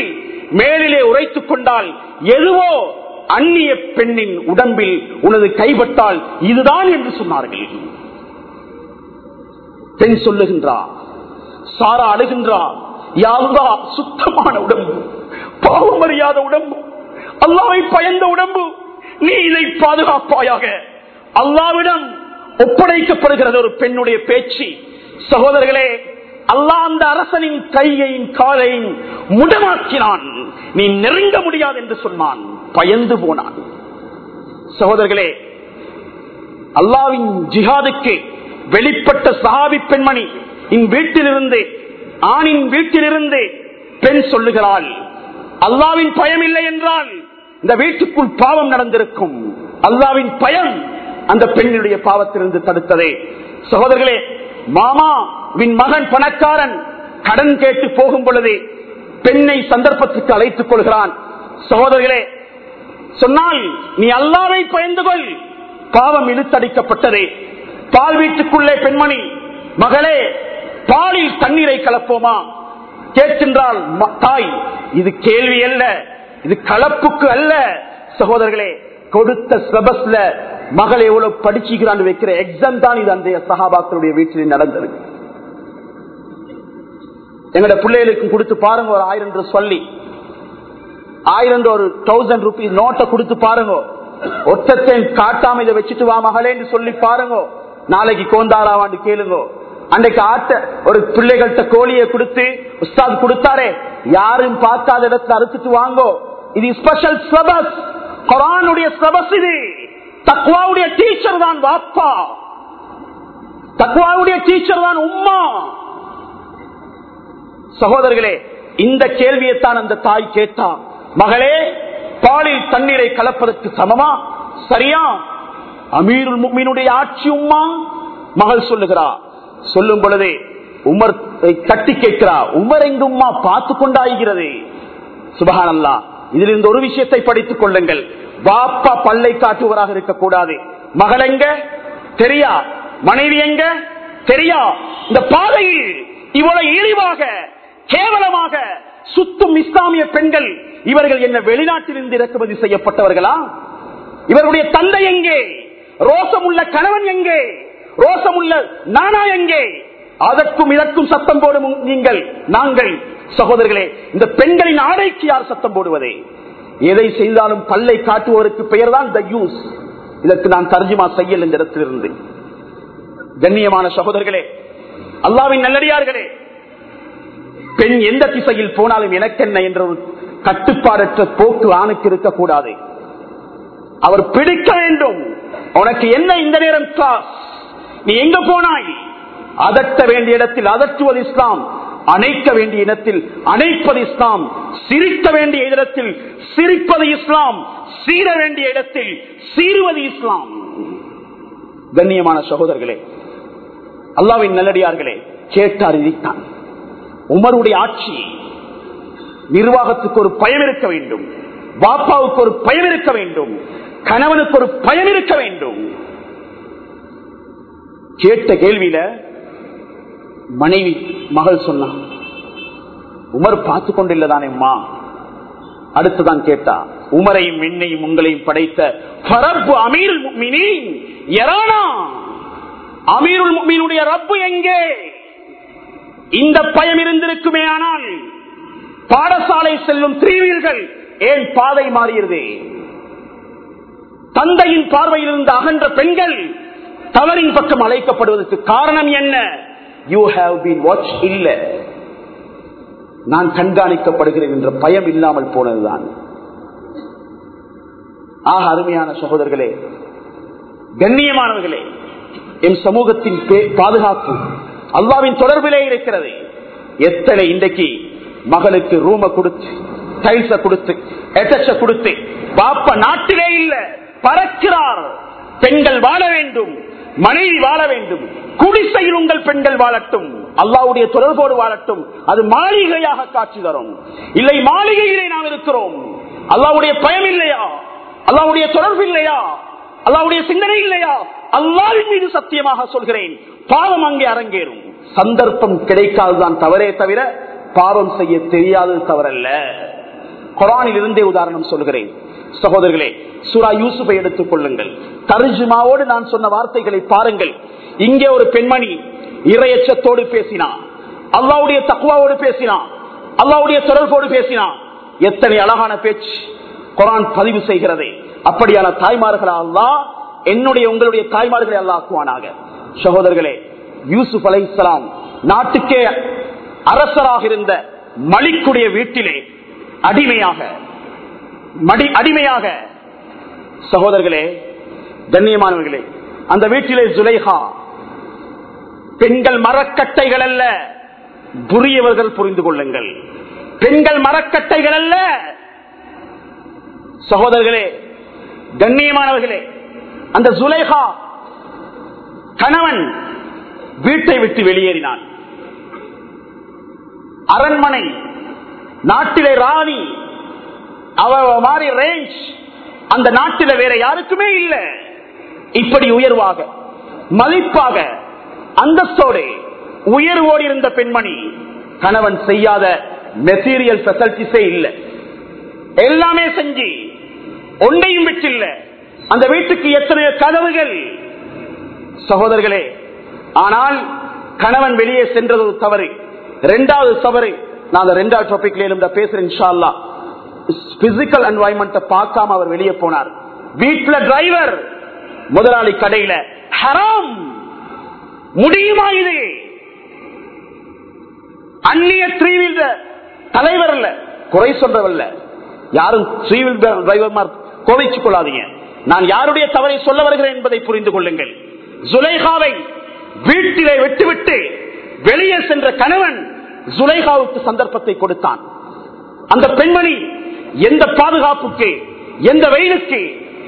மேலிலே உரைத்துக் கொண்டால் எதுவோ அந்நிய பெண்ணின் உடம்பில் உனது கைப்பட்டால் இதுதான் என்று சொன்னார்கள். பெண் சொல்லுகின்றா சாரா அழுகின்றா யாருதா சுத்தமான உடம்பு பாவம் அறியாத உடம்பு அல்லாவை பயந்த உடம்பு நீ இதை பாதுகாப்பாயாக அல்லாவிடம் ஒப்படைக்கப்படுகிறது ஒரு பெண்ணுடைய பேச்சு. சகோதரர்களே அல்லாஹ் அந்த அரசனின் கையையும் காலையும் முடமாக்கினான். நீ நெருங்க முடியாது என்று சொன்னான். பயந்து போனான். சகோதரர்களே அல்லாவின் ஜிஹாதுக்கு வெளிப்பட்ட சஹாபி பெண்மணி இன் வீட்டிலிருந்து ஆணின் வீட்டிலிருந்து பெண் சொல்லுகிறாள் அல்லாவின் பயம் இல்லை என்றால் இந்த வீட்டுக்குள் பாவம் நடந்திருக்கும். அல்லாவின் பயம் அந்த பெண்ணுடைய பாவத்திலிருந்து தடுத்ததே. சகோதரர்களே மாமாவின் மகன் பணக்காரன் கடன் கேட்டு போகும் பொழுது பெண்ணை சந்தர்ப்பத்துக்கு அழைத்துக் கொள்கிறான். சகோதரர்களே சொன்னால் நீ அல்லாவை பயந்து கொள். பாவம் இழுத்தடிக்கப்பட்டது. பால் வீட்டுக்குள்ளே பெண்மணி மகளே பாலில் தண்ணீரை கலப்போமா? கேட்கின்றால் தாய். இது கேள்வி அல்ல. இது கலப்புக்கு அல்ல. சகோதரர்களே கொடுத்த சிலபஸ்ல மகள் எவ்வளவு படிச்சுக்கிறான்னு வைக்கிற எக்ஸாம் தான் இது அந்த சகாபாக்களுடைய வீட்டில் நடந்தது. எங்கட பிள்ளைகளுக்கும் கொடுத்து பாருங்க ஒரு ஆயிரம் என்று சொல்லி. ஆயிரம் ஒரு தௌசண்ட் ருபீஸ் நோட்டை கொடுத்து பாருங்க. ஒட்டத்தை காட்டாம இதை வச்சுட்டு வா மகளேன்னு சொல்லி பாருங்க. நாளைக்கு கோந்தாராவான்னு கேளுங்க. அன்றைக்கு ஆட்ட ஒரு பிள்ளைகள்கிட்ட கோழியை கொடுத்து உஸ்தாத் கொடுத்தாரே யாரும் பார்க்காத இடத்துல அறுத்துட்டு வாங்கோ. இது ஸ்பெஷல் சிலபஸ் குரானுடைய சிலபஸ் இது. தக்குவாவுடைய டீச்சர் தான் வாப்பா. தக்குவாவுடைய டீச்சர் தான் உம்மா. சகோதரர்களே இந்த கேள்வியைத்தான் அந்த தாய் கேட்டான் மகளே பாலில் தண்ணீரை கலப்பதற்கு சமமா? சரியா? அமீருல் முக்மீனுடைய ஆட்சி உம்மா? மகள் சொல்லுகிறா. சொல்லும் பொழுதே உமர் தட்டி கேட்கிறா. உமர் எங்கும்மா பார்த்து கொண்டாகிறது சுபகான் அல்லா இதிலிருந்து ஒரு விஷயத்தை படித்துக் கொள்ளுங்கள். பாப்பா பல்லை காட்டுவராக இருக்கக்கூடாது. மகள் எங்க? தெரியா? மனைவி எங்க? தெரியா? இந்த பாதையில் இவ்வளவு இழிவாக கேவலமாக சுத்தும் இஸ்லாமிய பெண்கள் இவர்கள் என்ன வெளிநாட்டிலிருந்து இறக்குமதி செய்யப்பட்டவர்களா? இவருடைய தந்தை எங்கே? ரோசமுள்ள கணவன் எங்கே? ரோசமுள்ள நானா எங்கே? அதற்கும் இதற்கும் சத்தம் போடும் நீங்கள் நாங்கள். சகோதரர்களே இந்த பெண்களின் ஆடைக்கு யார் சத்தம் போடுவதே? எதை செய்தாலும் பல்லை காட்டுவோருக்கு பெயர் தான் தயூஸ் இதற்கு நான் தர்ஜுமா செய்யல் இந்த இடத்திலிருந்து. கண்ணியமான சகோதரர்களே அல்லாவின் நல்லடியார்களே பெண் எந்த திசையில் போனாலும் எனக்கென்ன என்ற ஒரு கட்டுப்பாடற்ற போக்கு ஆணுக்கு இருக்கக்கூடாது. அவர் பிடிக்க வேண்டும். உனக்கு என்ன இந்த நேரம் கிளாஸ் நீ எங்க போனாய்? அதட்ட வேண்டிய இடத்தில் அதட்டுவது இஸ்லாம். அணைக்க வேண்டிய இடத்தில் அணைப்பது இஸ்லாம். சிரிக்க வேண்டிய இடத்தில் சிரிப்பது இஸ்லாம். சீர வேண்டிய இடத்தில் சீருவது இஸ்லாம். கண்ணியமான சகோதரர்களே அல்லாவின் நல்லடியார்களே கேட்டார் இதைத்தான். உமருடைய ஆட்சி நிர்வாகத்துக்கு ஒரு பயம் இருக்க வேண்டும். பாப்பாவுக்கு ஒரு பயம் இருக்க வேண்டும். கணவனுக்கு ஒரு பயம் இருக்க வேண்டும். கேட்ட கேள்வியில மனைவி மகள் சொன்னான் உமர் பார்த்து கொண்டில்லதானேம்மா அடுத்துதான் கேட்டா உமரையும் என்னையும் உங்களையும் படைத்த பரப்பு அமீர் எரானா? அமீருல் முஃமினுடைய ரப்பு எங்கே? இந்த பயம் இருந்திருக்குமே ஆனால் பாடசாலை செல்லும் திரிவீர்கள் ஏன் பாதை மாறியது? தந்தையின் பார்வையில் இருந்து அகன்ற பெண்கள் தவறின் பக்கம் அழைக்கப்படுவதற்கு காரணம் என்ன? யூ ஹாவ் பீன் வாட்ச் இல்ல. நான் கண்காணிக்கப்படுகிறேன் என்ற பயம் இல்லாமல் போனதுதான். ஆக அருமையான சகோதரர்களே கண்ணியமானவர்களே என் சமூகத்தின் பாதுகாப்பு அல்லாவின் தொடர்பிலே இருக்கிறது. எத்தனை இன்றைக்கு மகளுக்கு ரூம கொடுத்து டைல்ஸ கொடுத்து எட்டச்ச கொடுத்து பாப்ப நாட்டிலே இல்ல பறக்கிறார். பெண்கள் வாழ வேண்டும் மனைவி வாழ வேண்டும் குடிசையில் உங்கள் பெண்கள் வாழட்டும் அல்லாவுடைய தொடர்போடு வாழட்டும் அது மாளிகையாக காட்சி தரும். இல்லை மாளிகையிலே நாம் இருக்கிறோம். அல்லாவுடைய பயம் இல்லையா? அல்லாவுடைய தொடர்பு இல்லையா? அல்லாவுடைய சிந்தனை இல்லையா? அல்லாவின் மீது சத்தியமாக சொல்கிறேன் பாவம் அங்கே அரங்கேறும். சந்தர்ப்பம் கிடைக்காதுதான் தவறே தவிர பாவம் செய்ய தெரியாதது தவறல்ல. குரானில் இருந்தே உதாரணம் சொல்கிறேன். சகோதரர்களே சூரா யூசுஃபை எடுத்துக் கொள்ளுங்கள். தர்ஜுமாவோடு நான் சொன்ன வார்த்தைகளை பாருங்கள். இங்கே ஒரு பெண்மணி இரையச்சத்தோடு பேசினா அல்லாவுடைய தக்குவாவோடு பேசினா அல்லாவுடைய தொடர்போடு பேசினா எத்தனை அழகான பேச்சு. குரான் பதிவு செய்கிறதே. அப்படியான தாய்மார்களா அல்லா என்னுடைய உங்களுடைய தாய்மார்களை அல்லாக்குவானாக சகோதரர்களே யூசுப் அலை நாட்டுக்கே அரசராக இருந்த மலிக்குடைய வீட்டிலே அடிமையாக மடி அடிமையாக சகோதரர்களே கண்ணியமானவர்களே அந்த வீட்டிலே ஜுலைஹா பெண்கள் மரக்கட்டைகள் அல்ல புரியவர்கள் புரிந்து கொள்ளுங்கள். பெண்கள் மரக்கட்டைகள் அல்ல. சகோதரர்களே கண்ணியமானவர்களே அந்த சுலேகா கணவன் வீட்டை விட்டு வெளியேறினான். அரண்மனை நாட்டிலே ராணி அவ மாதிரி ரேஞ்ச் அந்த நாட்டில வேற யாருக்குமே இல்லை. இப்படி உயர்வாக மதிப்பாக அந்தஸ்தோடு உயர்வோடு இருந்த பெண்மணி கணவன் செய்யாத மெட்டீரியல் பெசல்டிஸே இல்லை. எல்லாமே செஞ்சு ஒன்றையும் விட்டில்ல. அந்த வீட்டுக்கு எத்தனையோ கதவுகள். சகோதரர்களே ஆனால் கணவன் வெளியே சென்றது ஒரு தவறு. ரெண்டாவது தவறு நான் அந்த ரெண்டாவது டாபிக்ல எழுந்த பேசுறேன் இன்ஷா பிசிக்கல் என்வாயன்மெண்ட் பார்க்காம அவர் வெளியே போனார். வீட்டுல டிரைவர் முதலாளி கடையில. ஹராம்! முடியுமா இது? அந்நிய த்ரீ வீலர் தலைவர் அல்ல குறை சொல்றவல்ல யாரும் த்ரீ வீலர் டிரைவர் கோவிச்சுக் கொள்ளாதீங்க. நான் யாருடைய தவறை சொல்ல வருகிறேன் என்பதை புரிந்து கொள்ளுங்கள். ஜுலைகாவை வீட்டிலே விட்டுவிட்டு வெளியே சென்ற கணவன் ஜுலைகாவுக்கு சந்தர்ப்பத்தை கொடுத்தான். அந்த பெண்மணி எந்த பாதுகாப்புக்கு எந்த வெயிலுக்கு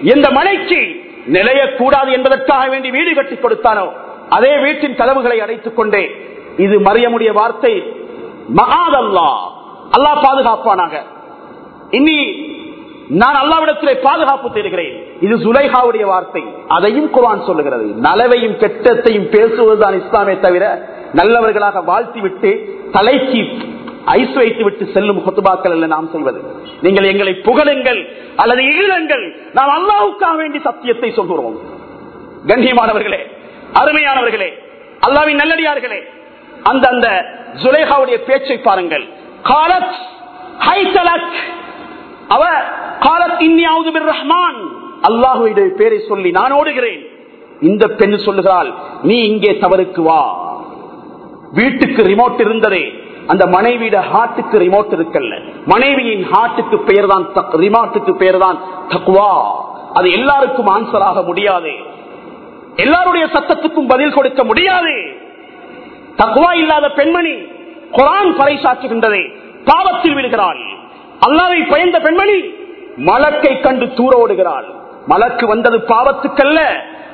எந்த மழைக்கு நிலையக்கூடாது என்பதற்காக வேண்டி வீடு கட்டி கொடுத்தானோ அதே வீட்டின் கதவுகளை அடைத்துக் கொண்டே. இது மறியமுடைய வார்த்தை மகாதல்லா அல்லா பாதுகாப்பானாக. இனி நான் அல்லாவிடத்திலே பாதுகாப்பு தேடுகிறேன். இது சுலைஹாவுடைய வார்த்தை. அதையும் குரான் சொல்லுகிறது. நலவையும் கெட்டத்தையும் பேசுவதுதான் இஸ்லாமே தவிர நல்லவர்களாக வாழ்த்தி விட்டு தலைக்கு ஐஸ் வைத்து விட்டு செல்லும் கொத்துபாக்கள் அல்ல நாம் செய்வது நீங்கள் எங்களை புகழுங்கள் அல்லது ஈழங்கள் நாம் அல்லாவுக்காக வேண்டி சத்தியத்தை சொல்கிறோம். கண்ணியமானவர்களே அருமையானவர்களே அல்லாவின் நல்லடியார்களே அந்த அந்த ஜுலேஹாவுடைய பேச்சை பாருங்கள். காலத் ஹைதலக் அவ காலத் இன்னியாவது ரஹ்மான் அல்லாஹுடைய பேரை சொல்லி நான் ஓடுகிறேன். இந்த பெண் சொல்லுகிறாள் நீ இங்கே தவறுக்கு வா. வீட்டுக்கு ரிமோட் இருந்ததே. அந்த மனைவியிட ஹார்ட்டுக்கு ரிமோட் இருக்கல்ல. மனைவியின் ஹார்ட்டுக்கு பெயர் தான் ரிமோட்டுக்கு பெயர் தான் தக்குவா அது எல்லாருக்கும் ஆன்சர் ஆக முடியாது. எல்லாருடைய சத்தத்துக்கும் பதில் கொடுக்க முடியாது. தக்குவா இல்லாத பெண்மணி குரான் பறைசாற்றுகின்றதே. பாவத்தில் விடுகிறாள் அல்லாவை பயந்த பெண்மணி மலக்கை கண்டு தூர ஓடுகிறாள். மலக்கு வந்தது பாவத்துக்கல்ல.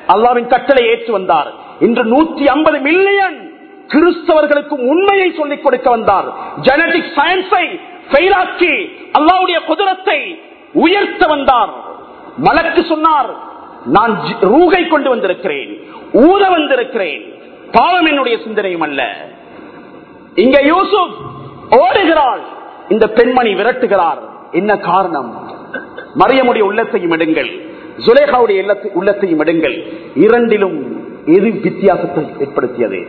அல்லாவின் கட்டளை ஏற்று வந்தார். இன்று நூத்தி ஐம்பது மில்லியன் கிறிஸ்தவர்களுக்கும் உண்மையை சொல்லிக் கொடுக்க வந்தார். ஜெனடிக் சயின்ஸை ஃபெயிலாக்கி அல்லாவுடைய குதிரத்தை உயர்த்த வந்தார். மலக்கு சொன்னார் நான் ரூகை கொண்டு வந்திருக்கிறேன். ஊத வந்திருக்கிறேன். பாவம் என்னுடைய சிந்தனையும் அல்ல. இங்க யூசுப் ஓடுகிறாள். இந்த பெண்மணி விரட்டுகிறார். என்ன காரணம்? மறியமுடைய உள்ளத்தையும் எடுங்கள். சுலேகாவுடைய உள்ளத்தையும் எடுங்கள். இரண்டிலும் எது வித்தியாசத்தை ஏற்படுத்தியது?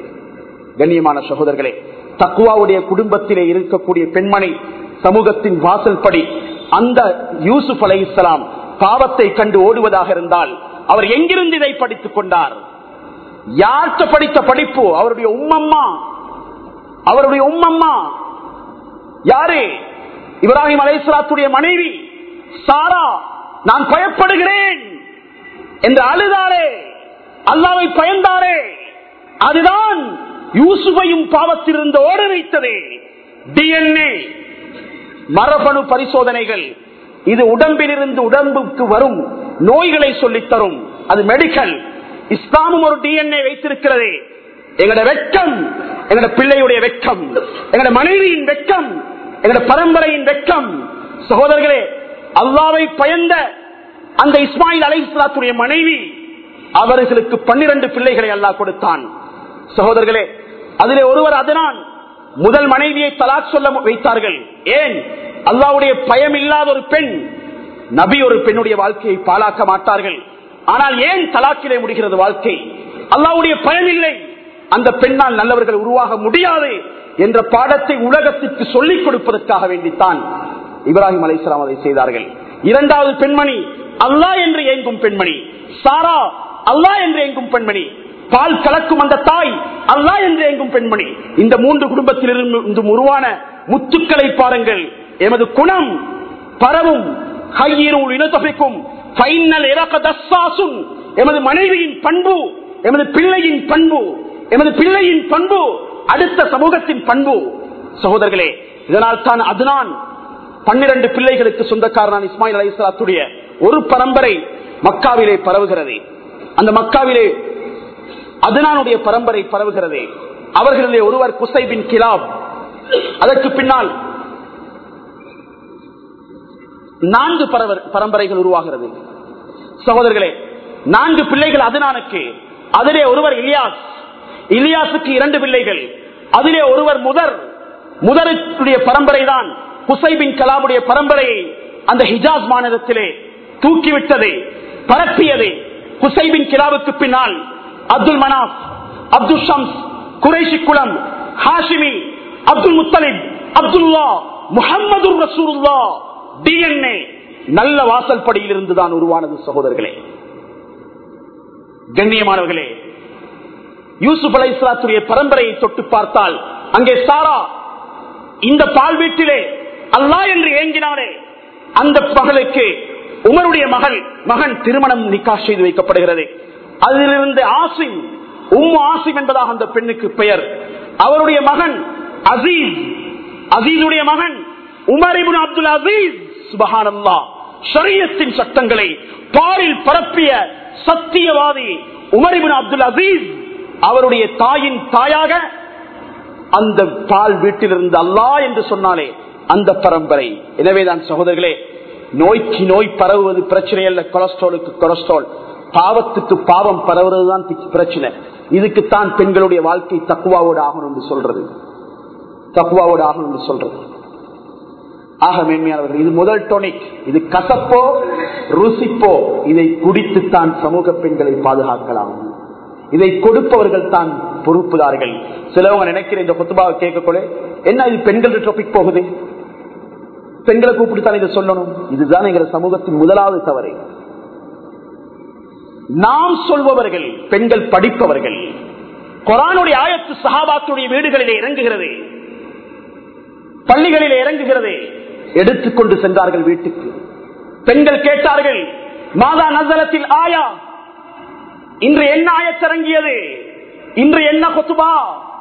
கண்ணியமான சகோதரர்களே தக்குவாவுடைய குடும்பத்திலே இருக்கக்கூடிய பெண்மணி சமூகத்தின் வாசல் படி அந்த யூசுப் அலை இஸ்லாம் பாவத்தை கண்டு ஓடுவதாக இருந்தால் அவர் எங்கிருந்து இதை படித்துக் கொண்டார்? யார்கிட்ட படித்த படிப்பு? அவருடைய உம்மம்மா. அவருடைய உம்மம்மா. யாரு? இப்ராஹிம் அலைசலாத்துடைய மனைவி. சாரா நான் பயப்படுகிறேன் என்று அழுதாரே. அல்லாவை பயந்தாரே. அதுதான் யூசுஃபையும் பாவத்திலிருந்து ஓட வைத்ததே. டிஎன்ஏ மரபணு பரிசோதனைகள். இது உடம்பிலிருந்து உடம்புக்கு வரும் நோய்களை சொல்லித்தரும். அது மெடிக்கல் இஸ்லாமும் ஒரு டிஎன்ஏ வைத்திருக்கிறது. எங்களோட வெட்கம் எங்களோட பிள்ளையுடைய வெட்கம் எங்களோட மனைவியின் வெட்கம் எங்களோட பரம்பரையின் வெட்கம். சகோதரர்களே அல்லாவை பயந்த அந்த இஸ்மாயில் அலை இஸ்லாத்துடைய மனைவி அவர்களுக்கு பன்னிரண்டு பிள்ளைகளை அல்லாஹ் கொடுத்தான். சகோதரர்களே அதிலே ஒருவர் அதனால் முதல் மனைவியை தலாக் சொல்ல வைத்தார்கள். ஏன்? அல்லாவுடைய பயம் இல்லாத ஒரு பெண் நபி ஒரு பெண்ணுடைய வாழ்க்கையை பாலாக்க மாட்டார்கள். ஆனால் ஏன் தலாக்கிலே முடிகிறது வாழ்க்கை? அல்லாவுடைய பயம் இல்லை. அந்த பெண்ணால் நல்லவர்கள் உருவாக முடியாது என்ற பாடத்தை உலகத்திற்கு சொல்லிக் கொடுப்பதற்காக வேண்டித்தான். இப்ராஹிம் அலைசலாம் அதை செய்தார்கள். இரண்டாவது பெண்மணி அல்லா என்று இயங்கும் பெண்மணி. சாரா அல்லா என்று இயங்கும் பெண்மணி. பால் கலக்கும் அந்த தாய் அல்லா என்று இயங்கும் பெண்மணி. இந்த மூன்று குடும்பத்தில் இருந்து உருவான முத்துக்களை பாருங்கள். எமது குணம் பரவும் கையீரும் இனத்தொகைக்கும் எமது மனைவியின் பண்பு எமது பிள்ளையின் பண்பு எமது பிள்ளையின் பண்பு அடுத்த சமூகத்தின் பண்பு. சகோதரர்களே இதனால் தான் அதுதான் பன்னிரண்டு பிள்ளைகளுக்கு சொந்தக்காரனான இஸ்மாயில் அலிஸ்லாத்துடைய ஒரு பரம்பரை மக்காவிலே பரவுகிறது. அந்த மக்காவிலே அதனானுடைய பரம்பரை பரவுகிறது. அவர்களிலே ஒருவர் குசைபின் கிலாப். அதற்கு பின்னால் நான்கு பரம்பரைகள் உருவாகிறது. சகோதரர்களே நான்கு பிள்ளைகள் அதனானுக்கு அதிலே ஒருவர் இலியாஸ். இலியாசுக்கு இரண்டு பிள்ளைகள். அதிலே ஒருவர் முதர். முதலுடைய பரம்பரை தான் குசைபின் கலாமுடைய பரம்பரையை அந்த ஹிஜாஸ் மாநிலத்திலே தூக்கிவிட்டதை பரப்பியதை. குசைபின் கிலாவுக்கு பின்னால் அப்துல் மனாப் அப்துல் ஷம்ஸ் குரேஷி குலம் ஹாஷிமி அப்துல் முத்தலிப் அப்துல்லா முகமது ரசூல்லா டிஎன்ஏ நல்ல வாசல் படியில் இருந்துதான் உருவானது சகோதரர்களே. கண்ணியமானவர்களே யூசுப் அலை இஸ்லாத்துடைய பரம்பரையை தொட்டு பார்த்தால் அங்கே சாரா இந்த பால் வீட்டிலே அல்லா என்று ஏங்கினாரே. அந்த பகலுக்கு உமருடைய மகள் மகன் திருமணம் நிக்கா செய்து வைக்கப்படுகிறது. அதிலிருந்து ஆசிம் உம்மு ஆசிம் என்பதாக அந்த பெண்ணுக்கு பெயர். அவருடைய மகன் அசீஸ் அசீதுடைய மகன் உமரிபுன் அப்துல் அசீஸ் சுபஹானல்லா. ஷரியத்தின் சட்டங்களை பாரில் பரப்பிய சத்தியவாதி உமர் அப்துல் அசீஸ் அவருடைய தாயின் தாயாக அந்த பால் வீட்டிலிருந்து அல்லா என்று சொன்னாலே அந்த பரம்பரை. எனவேதான் சகோதரர்களே நோய்க்கு நோய் பரவுவது பிரச்சனை அல்ல கொலஸ்ட்ராலுக்கு கொலஸ்ட்ரால். பாவத்துக்கு பாவம் பரவுறதுதான் பிரச்சனை. இதுக்குத்தான் பெண்களுடைய வாழ்க்கை தக்குவாவோடு ஆகணும் என்று சொல்றது. தக்குவாவோடு ஆகணும் என்று சொல்றது. ஆக மேன்மையானவர்கள் இது முதல் டோனிக் இது கசப்போ ருசிப்போ இதை குடித்துத்தான் சமூக பெண்களை பாதுகாக்கலாம். இதை கொடுப்பவர்கள் தான் பொறுப்புதார்கள். சிலவங்க நினைக்கிற இந்த கொத்துபாவை கேட்கக்கூட என்ன இது பெண்கள் டாபிக் போகுது? பெண்களை கூப்பிட்டுத்தான் இதை சொல்லணும். இதுதான் எங்கள் சமூகத்தின் முதலாவது தவறு. நாம் சொல்பவர்கள் பெண்கள் படிப்பவர்கள் குரானுடைய ஆயத்து சகாபாத்துடைய வீடுகளிலே இறங்குகிறது. பள்ளிகளிலே இறங்குகிறது. எடுத்துக்கொண்டு சென்றார்கள் வீட்டுக்கு. பெண்கள் கேட்டார்கள் மாதா நசரத்தில் ஆயா? இன்று என்ன ஆயத்திறங்கியது? இன்று என்ன கொத்துபா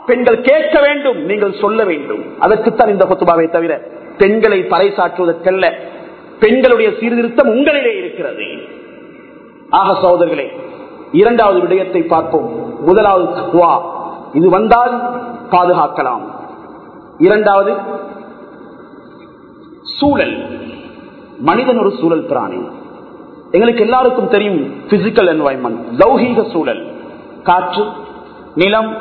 பெண்கள் கேட்க வேண்டும் நீங்கள் சொல்ல வேண்டும். அதற்குத்தான் இந்த கொத்துபாவை தவிர பெண்களை பறைசாற்றுவதற்கல்ல பெண்களுடைய சீர்திருத்தம் உங்களிலே இருக்கிறது. ஆக சகோதரர்களே இரண்டாவது விடயத்தை பார்ப்போம். முதலாவது தக்வா. இது வந்தால் பாதுகாக்கலாம். இரண்டாவது சூழல். மனிதன் ஒரு சூழல் பிராணி. எங்களுக்கு எல்லாருக்கும் தெரியும் பிசிக்கல் என்வாயன்மெண்ட் லௌகீக சூழல். காற்று நிலம்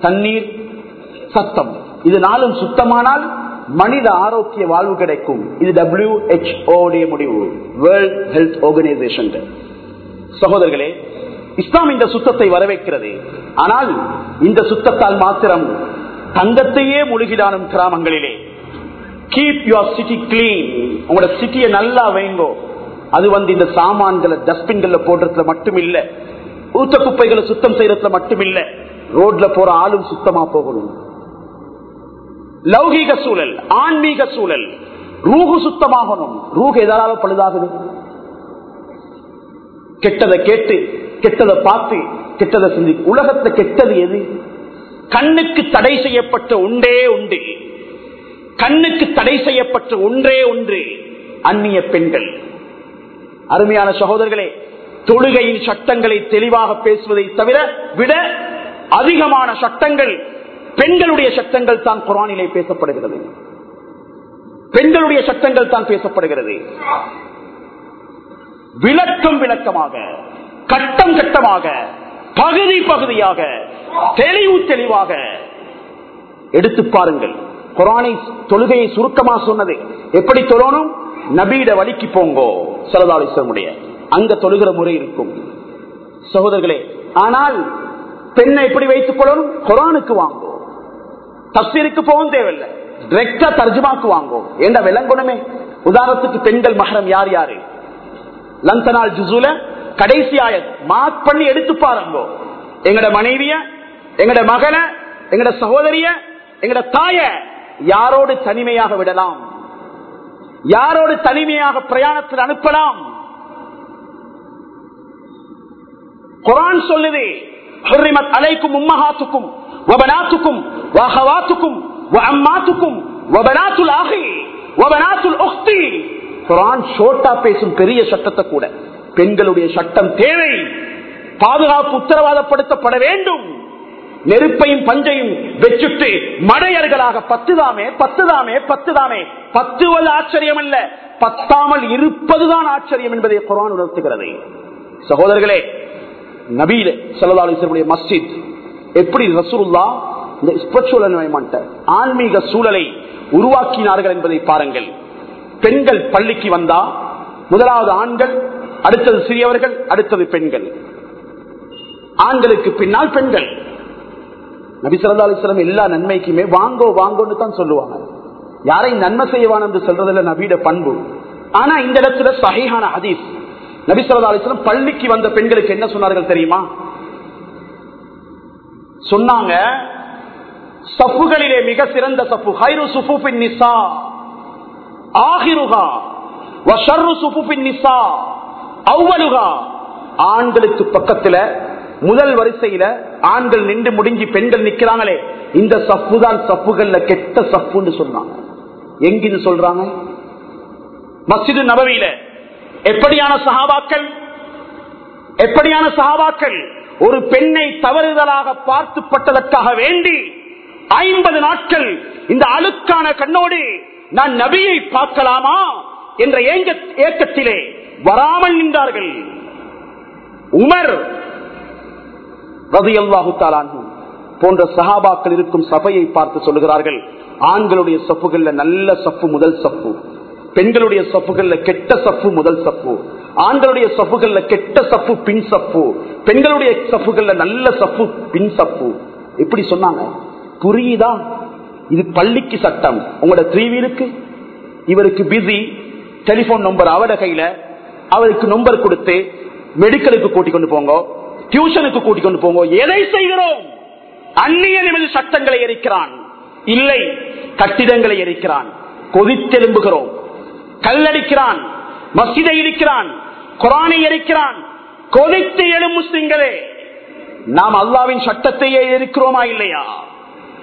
தண்ணீர் சத்தம். இது நாளும் சுத்தமானால் மனித ஆரோக்கிய வாழ்வு கிடைக்கும். இது WHO ஓடைய முடிவு. வேர்ல்ட் ஹெல்த் ஆர்கனைசேஷன் சகோதரர்களே இஸ்லாம் இந்த சுத்தத்தை வரவேற்கிறது. ஆனால் இந்த சுத்தத்தால் மாத்திரம் தங்கத்தையே முழுகிடானும் கிராமங்களிலே. கீப் யுவர் சிட்டி கிளீன் உங்களோட சிட்டியை நல்லா வைங்கோ. அது வந்து இந்த சாமான்களை டஸ்ட்பின்கள்ல போடுறதுல மட்டும் இல்ல ஊத்த குப்பைகளை சுத்தம் செய்யறதுல மட்டும் இல்ல ரோட்ல போற ஆளும் சுத்தமா போகணும். லௌகீக சூழல் ஆன்மீக சூழல். ரூகு சுத்தமாகணும். ரூகு எதால பழுதாகுது. கெட்டதை கேட்டு கெட்டதை பார்த்து கெட்டதை சிந்தி உலகத்தை கெட்டது எது? கண்ணுக்கு தடை செய்யப்பட்ட ஒன்றே உண்டு கண்ணுக்கு தடை செய்யப்பட்ட ஒன்றே ஒன்று. அந்நிய பெண்கள். அருமையான சகோதரர்களே தொழுகையின் சட்டங்களை தெளிவாக பேசுவதை தவிர விட அதிகமான சட்டங்கள் பெண்களுடைய சட்டங்கள் தான் குரானிலே பேசப்படுகிறது. பெண்களுடைய சட்டங்கள் தான் பேசப்படுகிறது. விளக்கம் விளக்கமாக கட்டம் கட்டமாக பகுதி பகுதியாக தெளிவு தெளிவாக எடுத்து பாருங்கள். குரானை தொழுகையை சுருக்கமா சொன்னது எப்படி தொழணும்? நபீட வழிக்கு போங்கோ சரதாலிசனுடைய அங்க தொழுகிற முறை இருக்கும். சகோதரர்களே ஆனால் பெண்ணை எப்படி வைத்துக் கொள்ளணும்? குரானுக்கு வாங்கும் தப்சீருக்கு போகும் தேவையில்லை. டிரெக்டா தர்ஜுமாக்கு வாங்கோ என்ற விளங்குணமே? உதாரணத்துக்கு பெண்கள் மகரம் யார் யாரு? லந்தனால் ஜுசுல கடைசி ஆயத். மார்க் பண்ணி எடுத்து பாருங்க. எங்கட மனைவிய எங்கட மகனை எங்கட சகோதரிய எங்கட தாய யாரோடு தனிமையாக விடலாம்? யாரோடு தனிமையாக பிரயாணத்தில் அனுப்பலாம்? குரான் சொல்லுது ஹுர்ரிமத் அலைக்கும் உம்மஹாத்துக்கும். வபனாத்துக்கும் واخواتكم وعماتكم வபனாத்துல் ஆஹி வபனாத்துல் الاخت குர்ஆன் ஷோட்டா பேசும் பெரிய சட்டத்தை கூட பெண்களுடைய சட்டம் தேவை பாதுகாப்பு உத்தரவாதப்படுத்தப்பட வேண்டும். நெருப்பையும் பஞ்சையும் வெச்சுட்டு மடையர்களாக பத்துதாமே பத்துதாமே பத்துதாமே பத்துவது ஆச்சரியம் அல்ல பத்தாமல் இருப்பதுதான் ஆச்சரியம் என்பதை குரான் உணர்த்துகிறது சகோதரர்களே நபீல சல்லாசருடைய மஸ்ஜித் எப்படி ரசூல்லா இந்த ஸ்பிரிச்சுவல் ஆன்மீக சூழலை உருவாக்கினார்கள் என்பதை பாருங்கள். பெண்கள் பள்ளிக்கு வந்தா முதலாவது ஆண்கள் அடுத்தது சிறியவர்கள் அடுத்தது பெண்கள். ஆண்களுக்கு பின்னால் பெண்கள். நபிசல்லா அலிஸ்லாம் எல்லா நன்மைக்குமே வாங்கோ வாங்கோன்னு தான் சொல்லுவாங்க. யாரையும் நன்மை செய்வான் என்று சொல்றதுல நபீட பண்பு. ஆனா இந்த இடத்துல சகையான ஹதீஸ். நபிசல்லா அலிஸ்லாம் பள்ளிக்கு வந்த பெண்களுக்கு என்ன சொன்னார்கள் தெரியுமா? சொன்னாங்க சப்புகளிலே மிக சிறந்த சப்பு ஹைரு சுஃபுபின் நிசா ஆஹிருகா வஷர்ரு சுஃபுபின் நிசா அவ்வளுகா ஆண்களுக்கு பக்கத்துல முதல் வரிசையில ஆண்கள் நின்று முடிஞ்சு பெண்கள் நிக்கிறாங்களே இந்த சப்பு தான் சப்புகள்ல கெட்ட சப்புன்னு சொன்னாங்க. இது சொல்றாங்க? மசிது நபவியில. எப்படியான சகாபாக்கள் எப்படியான சகாபாக்கள் ஒரு பெண்ணை தவறுதலாக பார்த்துப்பட்டதற்காக வேண்டி ஐம்பது நாட்கள் இந்த அழுக்கான கண்ணோடு நான் நபியை பார்க்கலாமா என்ற ஏக்கத்திலே வராமல் நின்றார்கள். உமர் போன்ற சகாபாக்கள் இருக்கும் சபையை பார்த்து சொல்லுகிறார்கள் ஆண்களுடைய சப்புகள்ல நல்ல சப்பு முதல் சப்பு. பெண்களுடைய சப்புகள்ல கெட்ட சப்பு முதல் சப்பு ஆண்களுடைய சப்புகள்ல கெட்ட சப்பு பின் சப்பு பெண்களுடைய சப்புகள்ல நல்ல சப்பு பின் சப்பு இப்படி சொன்னாங்க. புரியுதா? இது பள்ளிக்கு சட்டம். உங்களோட த்ரீ இவருக்கு பிஸி டெலிபோன் நம்பர் அவட கையில. அவருக்கு நம்பர் கொடுத்து மெடிக்கலுக்கு கூட்டிக் கொண்டு போங்க. டியூஷனுக்கு கூட்டிக் கொண்டு போங்க. எதை செய்கிறோம்? அந்நிய நிமிஷம் சட்டங்களை எரிக்கிறான். இல்லை கட்டிடங்களை எரிக்கிறான். கொதித்தெலும்புகிறோம். கல்லடிக்கிறான் மசிதை இருக்கிறான் குரானை எரிக்கிறான் கொதித்து எழும் முஸ்லிம்களே நாம் அல்லாவின் சட்டத்தையே எரிக்கிறோமா இல்லையா?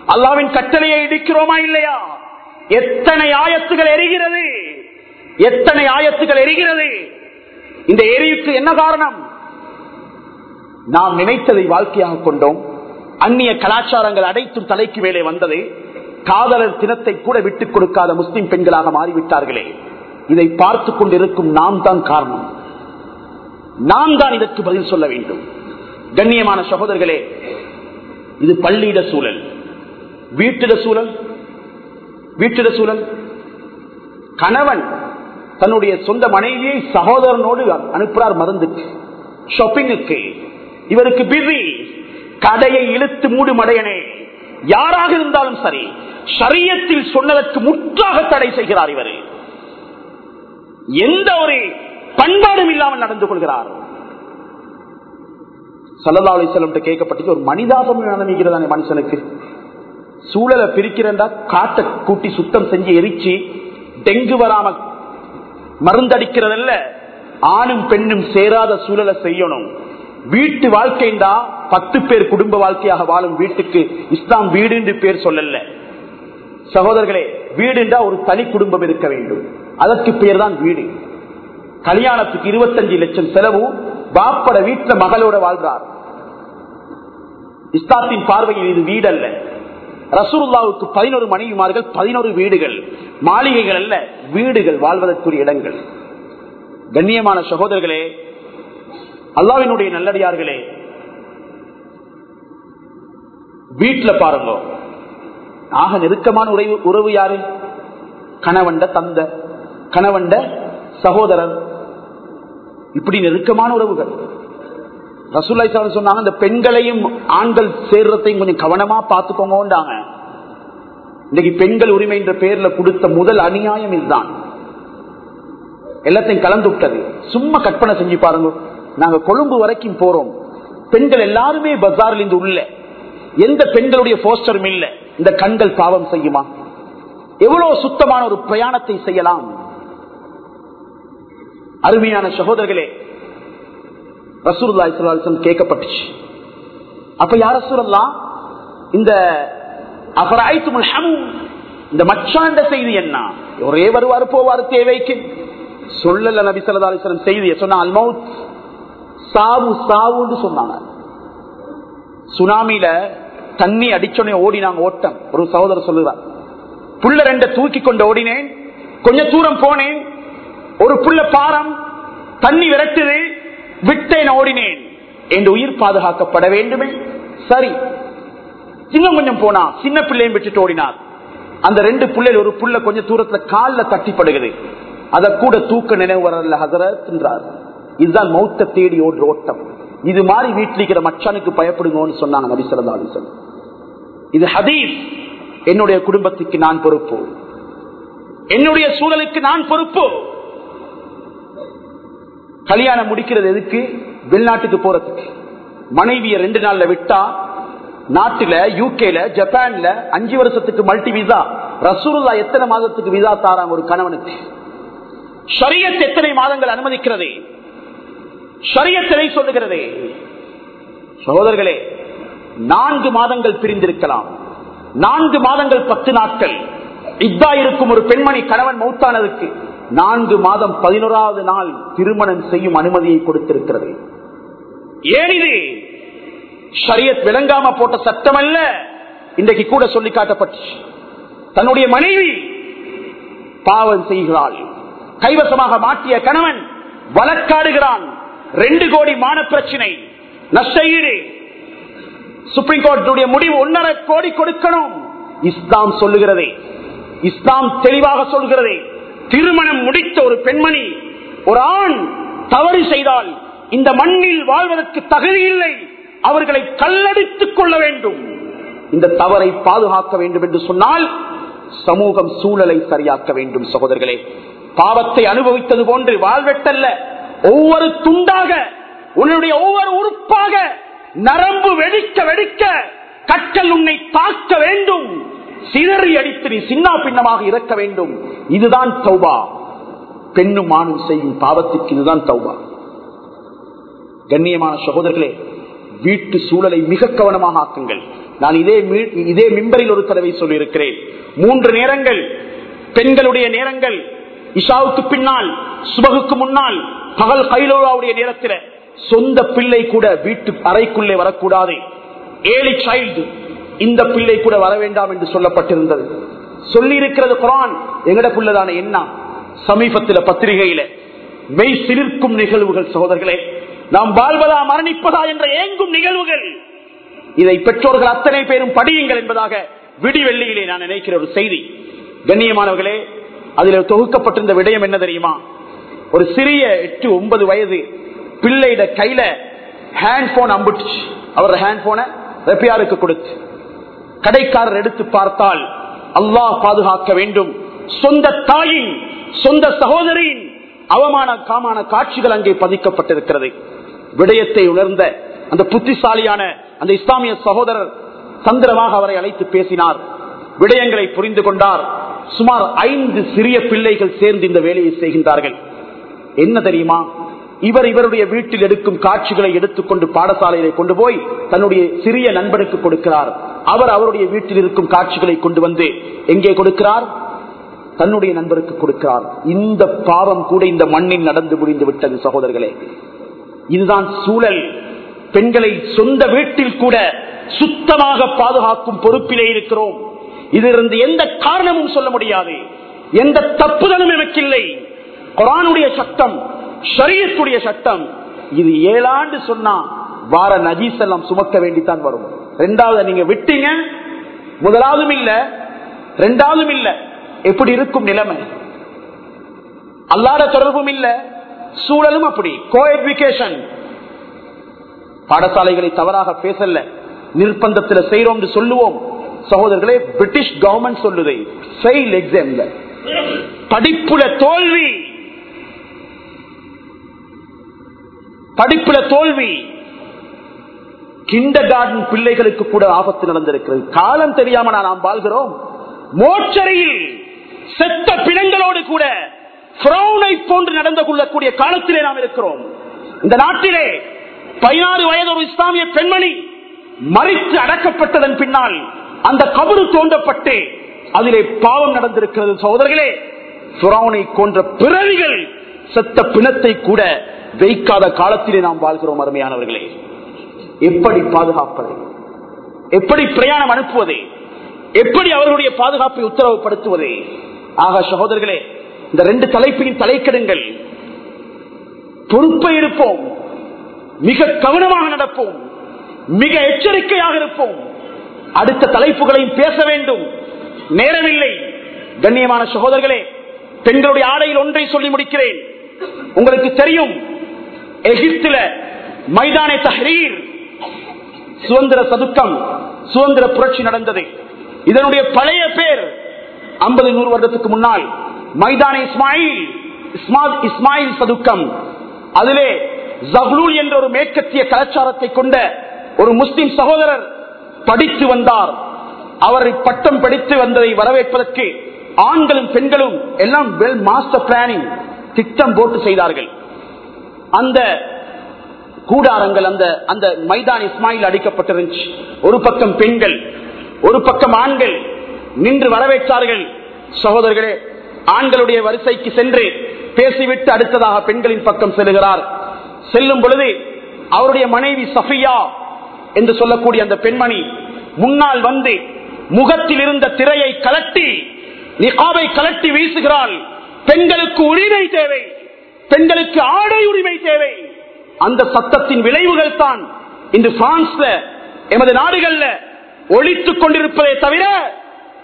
அல்லாவின் கட்டளையை இடிக்கிறோமா இல்லையா? எத்தனை ஆயத்துகள் எரிகிறது? எத்தனை ஆயத்துகள் எரிகிறது? இந்த எரிவுக்கு என்ன காரணம்? நாம் நினைத்ததை வாழ்க்கையாக கொண்டோம். அந்நிய கலாச்சாரங்கள் அடைத்தும் தலைக்கு மேலே வந்தது. காதலர் தினத்தை கூட விட்டுக் கொடுக்காத முஸ்லிம் பெண்களாக மாறிவிட்டார்களே. இதை பார்த்து கொண்டிருக்கும் நாம் தான் காரணம். நாம் தான் இதற்கு பதில் சொல்ல வேண்டும். கண்ணியமான சகோதரர்களே இது பள்ளியிட சூழல். வீட்டிட சூழல் வீட்டிட சூழல். கணவன் தன்னுடைய சொந்த மனைவியை சகோதரனோடு அனுப்புறார் மருந்துக்கு ஷாப்பிங்குக்கு. இவருக்கு பிஸி. கடையை இழுத்து மூடு மடையனே. யாராக இருந்தாலும் சரி சரியத்தில் சொன்னதற்கு முற்றாக தடை செய்கிறார் இவர். எந்த ஒரு பண்பாடும் இல்லாமல் நடந்து கொள்கிறார். சல்லா அலிசல்லம் கேட்கப்பட்டது ஒரு மனிதாபம் நடந்துகிறதான மனுஷனுக்கு. சூழலை பிரிக்கிறா காட்டை கூட்டி சுத்தம் செஞ்சு எரிச்சு டெங்கு வராம மருந்தடிக்கிறதல்ல ஆணும் பெண்ணும் சேராத சூழலை செய்யணும். வீட்டு வாழ்க்கைண்டா பத்து பேர் குடும்ப வாழ்க்கையாக வாழும் வீட்டுக்கு இஸ்லாம் வீடு என்று பேர் சொல்லல. சகோதரர்களே வீடுண்டா ஒரு தனி குடும்பம் இருக்க வேண்டும். அதற்கு பெயர் தான் வீடு. கல்யாணத்துக்கு இருபத்தஞ்சு லட்சம் செலவு பாப்பட வீட்டுல மகளோட வாழ்றார். இஸ்லாத்தின் பார்வையில் இது வீடு அல்ல ரசூல்லாவுக்கு பதினோரு மனைவிமார்கள் பதினோரு வீடுகள். மாளிகைகள் அல்ல வீடுகள் வாழ்வதற்குரிய இடங்கள். கண்ணியமான சகோதரர்களே அல்லாவினுடைய நல்லடியார்களே வீட்டுல பாருங்க. ஆக நெருக்கமான உறவு உறவு யாரு? கணவண்ட தந்த கணவண்ட சகோதரர். இப்படி நெருக்கமான உறவுகள். ரசூல்லாய் சொன்னாங்க இந்த பெண்களையும் ஆண்கள் சேர்றதையும் கொஞ்சம் கவனமா பார்த்துக்கோங்கன்றாங்க. இன்னைக்கு பெண்கள் உரிமை என்ற பெயர்ல கொடுத்த முதல் அநியாயம் இதுதான். எல்லாத்தையும் கலந்து விட்டது. சும்மா கற்பனை செஞ்சு பாருங்க. நாங்க கொழும்பு வரைக்கும் போறோம். பெண்கள் எல்லாருமே பஜாரில் இருந்து உள்ள. எந்த பெண்களுடைய போஸ்டரும் இல்ல. இந்த கண்கள் பாவம் செய்யுமா? எவ்வளவு சுத்தமான ஒரு பிரயாணத்தை செய்யலாம்? அருமையான சகோதரர்களே ரசூல்லா இஸ்லாம் கேட்கப்பட்டுச்சு. அப்ப யார சூழல்லாம் இந்த அபராய்த்துமுல் ஹம் இந்த மச்சாண்ட செய்தி என்ன? ஒரே வருவார் போவார் தேவைக்கு. சொல்லல நபி ஸல்லல்லாஹு அலைஹி செய்தியை சொன்ன அல் சாவு சாவுன்னு சொன்னாங்க. சுனாமில தண்ணி அடிச்சோடனே ஓடினாங்க ஓட்டம். ஒரு சகோதரர் சொல்லுவார் புள்ள ரெண்ட தூக்கி கொண்டு ஓடினேன். கொஞ்ச தூரம் போனேன். ஒரு புள்ள பாரம் தண்ணி விரட்டுது. விட்டேன் ஓடினேன். என் உயிர் பாதுகாக்கப்பட வேண்டுமே. சரி. இன்னும் கொஞ்சம் போனா சின்ன பிள்ளையும் விட்டுட்டு ஓடினார். அந்த ரெண்டு பிள்ளைகள் ஒரு புள்ள கொஞ்ச தூரத்துல காலில் தட்டிப்படுகிறது. அதை கூட தூக்க நினைவு வரல ஹசரத் என்றார். இதுதான் மௌத்த தேடி ஓடுற ஓட்டம். இது மாதிரி வீட்டில் இருக்கிற மச்சானுக்கு பயப்படுங்கன்னு சொன்னாங்க நபி இது ஹதீஸ். என்னுடைய குடும்பத்துக்கு நான் பொறுப்பு. என்னுடைய சூழலுக்கு நான் பொறுப்பு. கல்யாணம் முடிக்கிறது எதுக்கு? வெளிநாட்டுக்கு போறதுக்கு. மனைவிய ரெண்டு நாள்ல விட்டா நாட்டுல யூகேல ஜப்பான்ல அஞ்சு வருஷத்துக்கு மல்டி விசா ரசூலுல்லா எத்தனை மாதத்துக்கு விசா தாராங்க ஒரு கணவனுக்கு? ஷரியத் எத்தனை மாதங்கள் அனுமதிக்கிறது? ஷரியத்தினை சொல்லுகிறது. சகோதரர்களே நான்கு மாதங்கள் பிரிந்திருக்கலாம். நான்கு மாதங்கள் பத்து நாட்கள். இதா இருக்கும் ஒரு பெண்மணி கணவன் மௌத்தானதுக்கு நான்கு மாதம் பதினோராவது நாள் திருமணம் செய்யும் அனுமதியை கொடுத்திருக்கிறது. ஏன் இது ஷரியத் விளங்காம போட்ட சட்டம் அல்ல இன்றைக்கு கூட சொல்லி காட்டப்பட்டு தன்னுடைய மனைவி பாவம் செய்கிறாள். கைவசமாக மாற்றிய கணவன் வழக்காடுகிறான். ரெண்டு கோடி மான பிரச்சனை நஷ்டஈடு சுப்ரீம் கோர்ட்டுடைய முடிவு ஒன்னரை கோடி கொடுக்கணும். இஸ்லாம் சொல்லுகிறதே. இஸ்லாம் தெளிவாக சொல்கிறதே திருமணம் முடித்த ஒரு பெண்மணி ஒரு ஆண் தவறு செய்தால் இந்த மண்ணில் வாழ்வதற்கு தகுதி இல்லை. அவர்களை கல்லடித்துக் கொள்ள வேண்டும். இந்த தவறை பாதுகாக்க வேண்டும் என்று சொன்னால் சமூகம் சூழலை சரியாக்க வேண்டும் சகோதரர்களே. பாவத்தை அனுபவித்தது போன்று வாழ்வெட்டல்ல. ஒவ்வொரு துண்டாக உன்னுடைய ஒவ்வொரு உறுப்பாக நரம்பு வெடிக்க வெடிக்க கற்கள் உன்னை தாக்க வேண்டும். சிதறி அடித்து நீ சின்ன பின்னமாக இறக்க வேண்டும். இதுதான் தௌபா. பெண்ணும் ஆணும் செய்யும் பாவத்திற்கு இதுதான் தௌபா. கண்ணியமான சகோதரர்களே வீட்டு சூழலை மிக கவனமாக ஆக்குங்கள். நான் இதே இதே மிம்பரில் ஒரு தடவை சொல்லியிருக்கிறேன். மூன்று நேரங்கள் பெண்களுடைய நேரங்கள் இஷாவுக்கு பின்னால் சுபகுக்கு முன்னால் பகல் கைலோலாவுடைய நேரத்தில் சொந்த பிள்ளை கூட வீட்டு அறைக்குள்ளே வரக்கூடாது. ஏழு சைல்டு இந்த பிள்ளை கூட வர வேண்டாம் என்று சொல்லப்பட்டிருந்தது. சொல்லி இருக்கிறது குரான் எங்கட பிள்ளைதான என்ன? சமீபத்தில் பத்திரிகையில. மெய் சிலிர்க்கும் நிகழ்வுகள் சகோதரர்களே நாம் வாழ்வதா மரணிப்பதா என்ற ஏங்கும் நிகழ்வுகள். இதை பெற்றோர்கள் அத்தனை பேரும் படியுங்கள் என்பதாக விடிவெள்ளியிலே நான் நினைக்கிற ஒரு செய்தி. கண்ணியமானவர்களே அதுல தொகுக்கப்பட்டிருந்த விடயம் என்ன தெரியுமா? ஒரு சிறிய எட்டு ஒன்பது வயது பிள்ளையிட கையில ஹேண்ட் போன் அம்புச்சு அவர் ஹேண்ட் போனை ரெப்பியாருக்கு கொடுத்து. கடைக்காரர் எடுத்து பார்த்தால் அல்லாஹ் பாதுகாக்க வேண்டும். சொந்த தாயின் சொந்த சகோதரியின் அவமான காமான காட்சிகள் அங்கே பதிக்கப்பட்டிருக்கிறது. விடயத்தை உணர்ந்த அந்த புத்திசாலியான அந்த இஸ்லாமிய சகோதரர் தந்திரமாக அவரை அழைத்து பேசினார். விடயங்களை புரிந்து கொண்டார். சுமார் ஐந்து சிறிய பிள்ளைகள் சேர்ந்து இந்த வேலையை செய்கின்றார்கள். என்ன தெரியுமா? இவர் இவருடைய வீட்டில் எடுக்கும் காட்சிகளை எடுத்துக்கொண்டு பாடசாலையில கொண்டு போய் தன்னுடைய சிறிய நண்பனுக்கு கொடுக்கிறார். அவர் அவருடைய வீட்டில் இருக்கும் காட்சிகளை கொண்டு வந்து எங்கே கொடுக்கிறார்? தன்னுடைய நண்பருக்கு கொடுக்கிறார். இந்த பாவம் கூட இந்த மண்ணில் நடந்து முடிந்து விட்டது சகோதரர்களே. இதுதான் சூழல். பெண்களை சொந்த வீட்டில் கூட சுத்தமாக பாதுகாக்கும் பொறுப்பிலே இருக்கிறோம். இதிலிருந்து எந்த காரணமும் சொல்ல முடியாது. எந்த தப்புதலும் எனக்கு இல்லை குரானுடைய சட்டம் ஷரியத்துடைய சட்டம். இது ஏழாண்டு சொன்னா வார நஜீஸ் எல்லாம் சுமக்க வேண்டித்தான் வரும். ரெண்டாவது நீங்க விட்டீங்க முதலாவதும் இல்ல ரெண்டாவதும் இல்ல. எப்படி இருக்கும் நிலைமை? அல்லாத தொடர்பும் இல்ல சூழலும் அப்படி. கோ எஜுகேஷன் பாடசாலைகளை தவறாக பேசல நிர்பந்தத்தில் செய்யறோம் என்று சொல்லுவோம். சகோதரர்களே பிரிட்டிஷ் கவர்மெண்ட் சொல்லுது ஃபெயில் எக்ஸாம்ல படிப்புல தோல்வி. படிப்புல தோல்வி. கிண்டர் கார்டன் பிள்ளைகளுக்கு கூட ஆபத்து நடந்திருக்கிறது. காலம் தெரியாம நாம் வாழ்கிறோம். மோச்சரியில் செத்த பிணங்களோடு கூட போன்று நடந்து கொள்ளக்கூடிய காலத்திலே நாம் இருக்கிறோம். இந்த நாட்டிலே பதினாறு வயது ஒரு இஸ்லாமிய பெண்மணி மறித்து அடக்கப்பட்டதன் பின்னால் அந்த கபரு தோண்டப்பட்டு அதிலே பாவம் நடந்திருக்கிறது சகோதரர்களே. சுராவனை கொன்ற பிறவிகள் செத்த பிணத்தை கூட வைக்காத காலத்திலே நாம் வாழ்கிறோம் அருமையானவர்களே. எப்படி பாதுகாப்பது? எப்படி பிரயாணம் அனுப்புவது? எப்படி அவர்களுடைய பாதுகாப்பை உத்தரவுப்படுத்துவது ஆக சகோதரர்களே இந்த ரெண்டு தலைப்பின் தலைக்கெடுங்கள். பொறுப்பை இருப்போம் மிக கவனமாக நடப்போம். மிக எச்சரிக்கையாக இருப்போம். அடுத்த தலைப்புகளையும் பேச வேண்டும். நேரமில்லை. கண்ணியமான சகோதரர்களே பெண்களுடைய ஆடையில் ஒன்றை சொல்லி முடிக்கிறேன். உங்களுக்கு தெரியும் எகிப்தில மைதானே தஹரீர் சுதந்திர சதுக்கம் சுதந்திர புரட்சி நடந்தது. இதனுடைய பழைய பேர் ஐம்பது நூறு வருடத்துக்கு முன்னால் மைதான இஸ்மாயில் இஸ்மால் இஸ்மாயில் சதுக்கம். அதிலே ஜஹ்லூல் என்ற ஒரு மேற்கத்திய கலாச்சாரத்தை கொண்ட ஒரு முஸ்லிம் சகோதரர் படித்து வந்தார். அவரை பட்டம் படித்து வந்ததை வரவேற்பதற்கு ஆண்களும் பெண்களும் எல்லாம் வெல் மாஸ்டர் பிளானிங் திட்டம் போட்டு செய்தார்கள். அந்த கூடாரங்கள் அந்த அந்த மைதான் இஸ்மாயில் அடிக்கப்பட்டிருந்துச்சு. ஒரு பக்கம் பெண்கள் ஒரு பக்கம் ஆண்கள் நின்று வரவேற்றார்கள். சகோதரர்களே ஆண்களுடைய வரிசைக்கு சென்று பேசிவிட்டு அடுத்ததாக பெண்களின் பக்கம் செல்கிறார் செல்லும் பொழுது அவருடைய மனைவி சஃபியா என்று சொல்லக்கூடிய அந்த பெண்மணி முன்னால் வந்து முகத்தில் இருந்த திரையை கலட்டி நிகாவை கலட்டி வீசுகிறாள். பெண்களுக்கு உரிமை தேவை. பெண்களுக்கு ஆடை உரிமை தேவை. அந்த சத்தத்தின் விளைவுகள் தான் இன்று பிரான்ஸ்ல எமது நாடுகள்ல ஒழித்துக் கொண்டிருப்பதை தவிர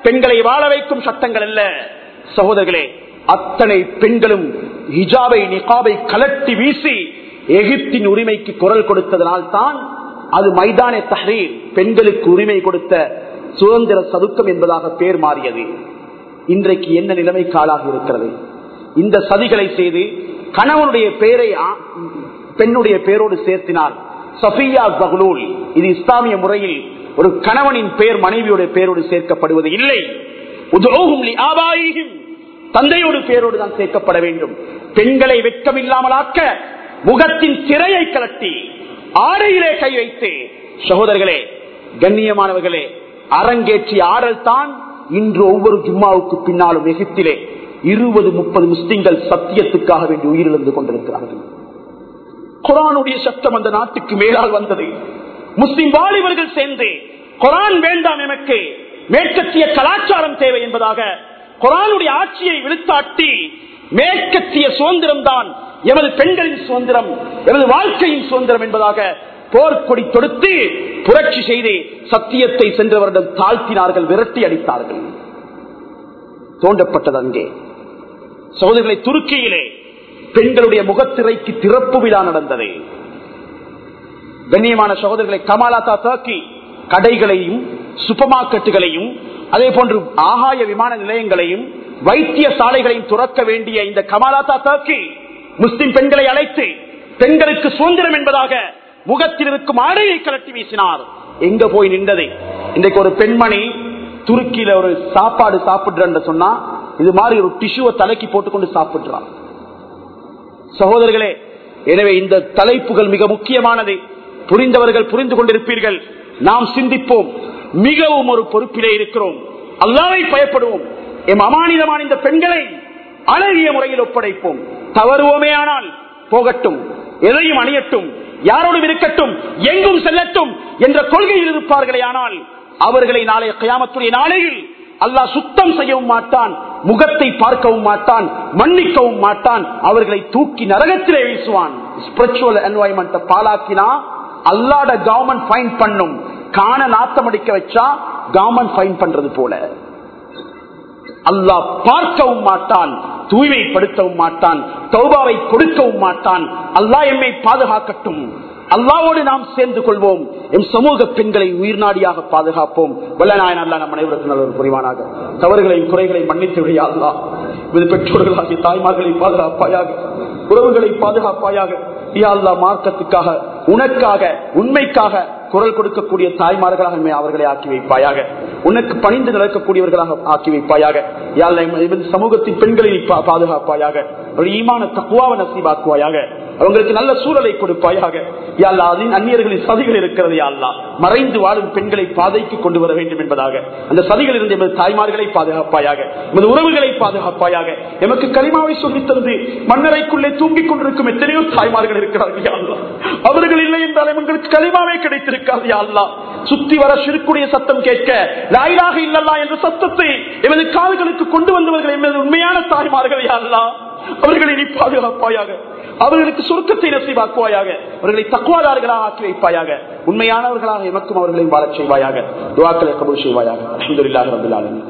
பெண்களை வாழ வைக்கும் சட்டங்கள் அல்ல. சகோதரர்களே அத்தனை பெண்களும் ஹிஜாபை நிகாபை கலட்டி வீசி எகிப்தின் உரிமைக்கு குரல் கொடுத்ததனால் தான் அது மைதான தஹரீர் பெண்களுக்கு உரிமை கொடுத்த சுதந்திர சதுக்கம் என்பதாக பேர் மாறியது. இன்றைக்கு என்ன நிலைமை காலாக இருக்கிறது? இந்த சதிகளை செய்து கணவனுடைய பெயரை ஆ- பெண்ணுடைய பெயரோடு சேர்த்தினார். சஃபியா பஹ்லூல் இது இஸ்லாமிய முறையில் ஒரு கணவனின் பெயர் மனைவியுடைய பெயரோடு சேர்க்கப்படுவது இல்லை. தந்தையோடு பெயரோடு தான் சேர்க்கப்பட வேண்டும். பெண்களை வெட்கமில்லாமலாக்க முகத்தின் திரையை கலட்டி ஆடையிலே கை வைத்து சகோதரர்களே கண்ணியமானவர்களே அரங்கேற்றி ஆடல் தான் இன்று ஒவ்வொரு ஜும்மாவுக்கு பின்னாலும் எகிப்திலே இருபது முப்பது முஸ்லிம்கள் சத்தியத்துக்காக வேண்டி உயிரிழந்து கொண்டிருக்கிறார்கள். குரானுடைய சத்தம் அந்த நாட்டுக்கு மேலால் வந்தது. முஸ்லிம் வாலிபர்கள் சேர்ந்து குரான் வேண்டாம் எமக்கு மேற்கத்திய கலாச்சாரம் தேவை என்பதாக குரானுடைய ஆட்சியை விழுத்தாட்டி மேற்கத்திய சுதந்திரம் தான் எமது பெண்களின் சுதந்திரம் எமது வாழ்க்கையின் சுதந்திரம் என்பதாக போர்க்கொடி தொடுத்து புரட்சி செய்து சத்தியத்தை சென்றவரிடம் தாழ்த்தினார்கள் விரட்டி அடித்தார்கள். தோண்டப்பட்டது அங்கே. சகோதரிகளை துருக்கியிலே பெண்களுடைய முகத்திரைக்கு திறப்பு விழா நடந்தது. கண்ணியமான சகோதரர்களை கமாலாத்தா தாக்கி கடைகளையும் சூப்பர் மார்க்கெட்டுகளையும் அதே போன்று ஆகாய விமான நிலையங்களையும் வைத்திய சாலைகளையும் துறக்க வேண்டிய இந்த கமாலாத்தா தாக்கி முஸ்லிம் பெண்களை அழைத்து பெண்களுக்கு சுதந்திரம் என்பதாக முகத்தில் இருக்கும் ஆடையை கலட்டி வீசினார். எங்க போய் நின்றது? இன்றைக்கு ஒரு பெண்மணி துருக்கியில ஒரு சாப்பாடு சாப்பிடுறன்னு சொன்னா இது மாதிரி ஒரு டிஷ்யூவை தலைக்கு போட்டுக்கொண்டு சாப்பிடுறான். சகோதரர்களே எனவே இந்த தலைப்புகள் மிக முக்கியமானது. புரிந்தவர்கள் புரிந்து கொண்டிருப்பீர்கள். நாம் சிந்திப்போம். மிகவும் ஒரு பொறுப்பிலே இருக்கிறோம். அல்லாவை பயப்படுவோம். எம் அமானிதமான இந்த பெண்களை அழகிய முறையில் ஒப்படைப்போம். தவறுவோமே ஆனால் போகட்டும் எதையும் அணியட்டும் யாரோடும் இருக்கட்டும் எங்கும் செல்லட்டும் என்ற கொள்கையில் இருப்பார்களே ஆனால் அவர்களை நாளைய கயாமத்துடைய நாளையில் அல்லாஹ் சுத்தம் செய்யவும் மாட்டான் முகத்தை பார்க்கவும் மாட்டான் மன்னிக்கவும் மாட்டான் அவர்களை தூக்கி நரகத்திலே வீசுவான். ஸ்பிரிச்சுவல் என்வாய்மெண்ட் பாலாக்கினா அல்லாட கவர்மெண்ட் ஃபைன் பண்ணும். காண நாத்தம் அடிக்க வச்சா கவர்மெண்ட் ஃபைன் பண்றது போல. அல்லாஹ் பார்க்கவும் மாட்டான் தூய்மைப்படுத்தவும் மாட்டான் தௌபாவை கொடுக்கவும் மாட்டான். அல்லாஹ் எம்மை பாதுகாக்கட்டும். அல்லாவோடு நாம் சேர்ந்து கொள்வோம். எம் சமூக பெண்களை உயிர்நாடியாக பாதுகாப்போம். வல்லநாயன் அல்லா நம் அனைவருக்கு நல்ல ஒரு புரிவானாக. தவறுகளையும் குறைகளை மன்னித்து விடையா அல்லா இது பெற்றோர்களாகிய தாய்மார்களை பாதுகாப்பாயாக உறவுகளை பாதுகாப்பாயாக யாழ்லா மார்க்கத்துக்காக உனக்காக உண்மைக்காக குரல் கொடுக்கக்கூடிய தாய்மார்களாக அவர்களை ஆக்கி வைப்பாயாக. உனக்கு பணிந்து நடக்கக்கூடியவர்களாக ஆக்கி வைப்பாயாக. யா சமூகத்தின் பெண்களை பா- பாதுகாப்பாயாக. ஒரு ஈமான தக்குவாவை நசீபாக்குவாயாக. அவங்களுக்கு நல்ல சூழலை கொடுப்பாயாக. யாழ்லா அதின் அந்நியர்களின் சதிகள் இருக்கிறது யாழ்லா மறைந்து வாழும் பெண்களை பாதைக்கு கொண்டு வர வேண்டும் என்பதாக. அந்த சதிகள் இருந்து எமது தாய்மார்களை பாதுகாப்பாயாக. எமது உறவுகளை பாதுகாப்பாயாக. எமக்கு களிமாவை சொல்லித் தந்து மன்னரைக்குள்ளே தூங்கிக் கொண்டிருக்கும் எத்தனையோ தாய்மார்கள் இருக்கிறார்கள் யாழ்லா அவர்கள் இல்லை என்றால் எங்களுக்கு களிமாவே கிடைத்திருக்காது யாழ்லா சுத்தி வர சிறுக்குடைய சத்தம் கேட்க லாயிலாக இல்லல்லா என்ற சத்தத்தை எமது கால்களுக்கு கொண்டு வந்தவர்கள் எமது உண்மையான தாய்மார்கள் யாழ்லா அவர்களை நீ பாதுகாப்பாயாக அவர்களுக்கு சுருக்கத்தை நசிவாக்குவாயாக அவர்களை தக்குவாதார்களாக ஆக்கி வைப்பாயாக. உண்மையானவர்களாக எமக்கும் அவர்களையும் வாழச் செய்வாயாக. துவாக்களை கபூல் செய்வாயாக. அலமதுல்லாஹ்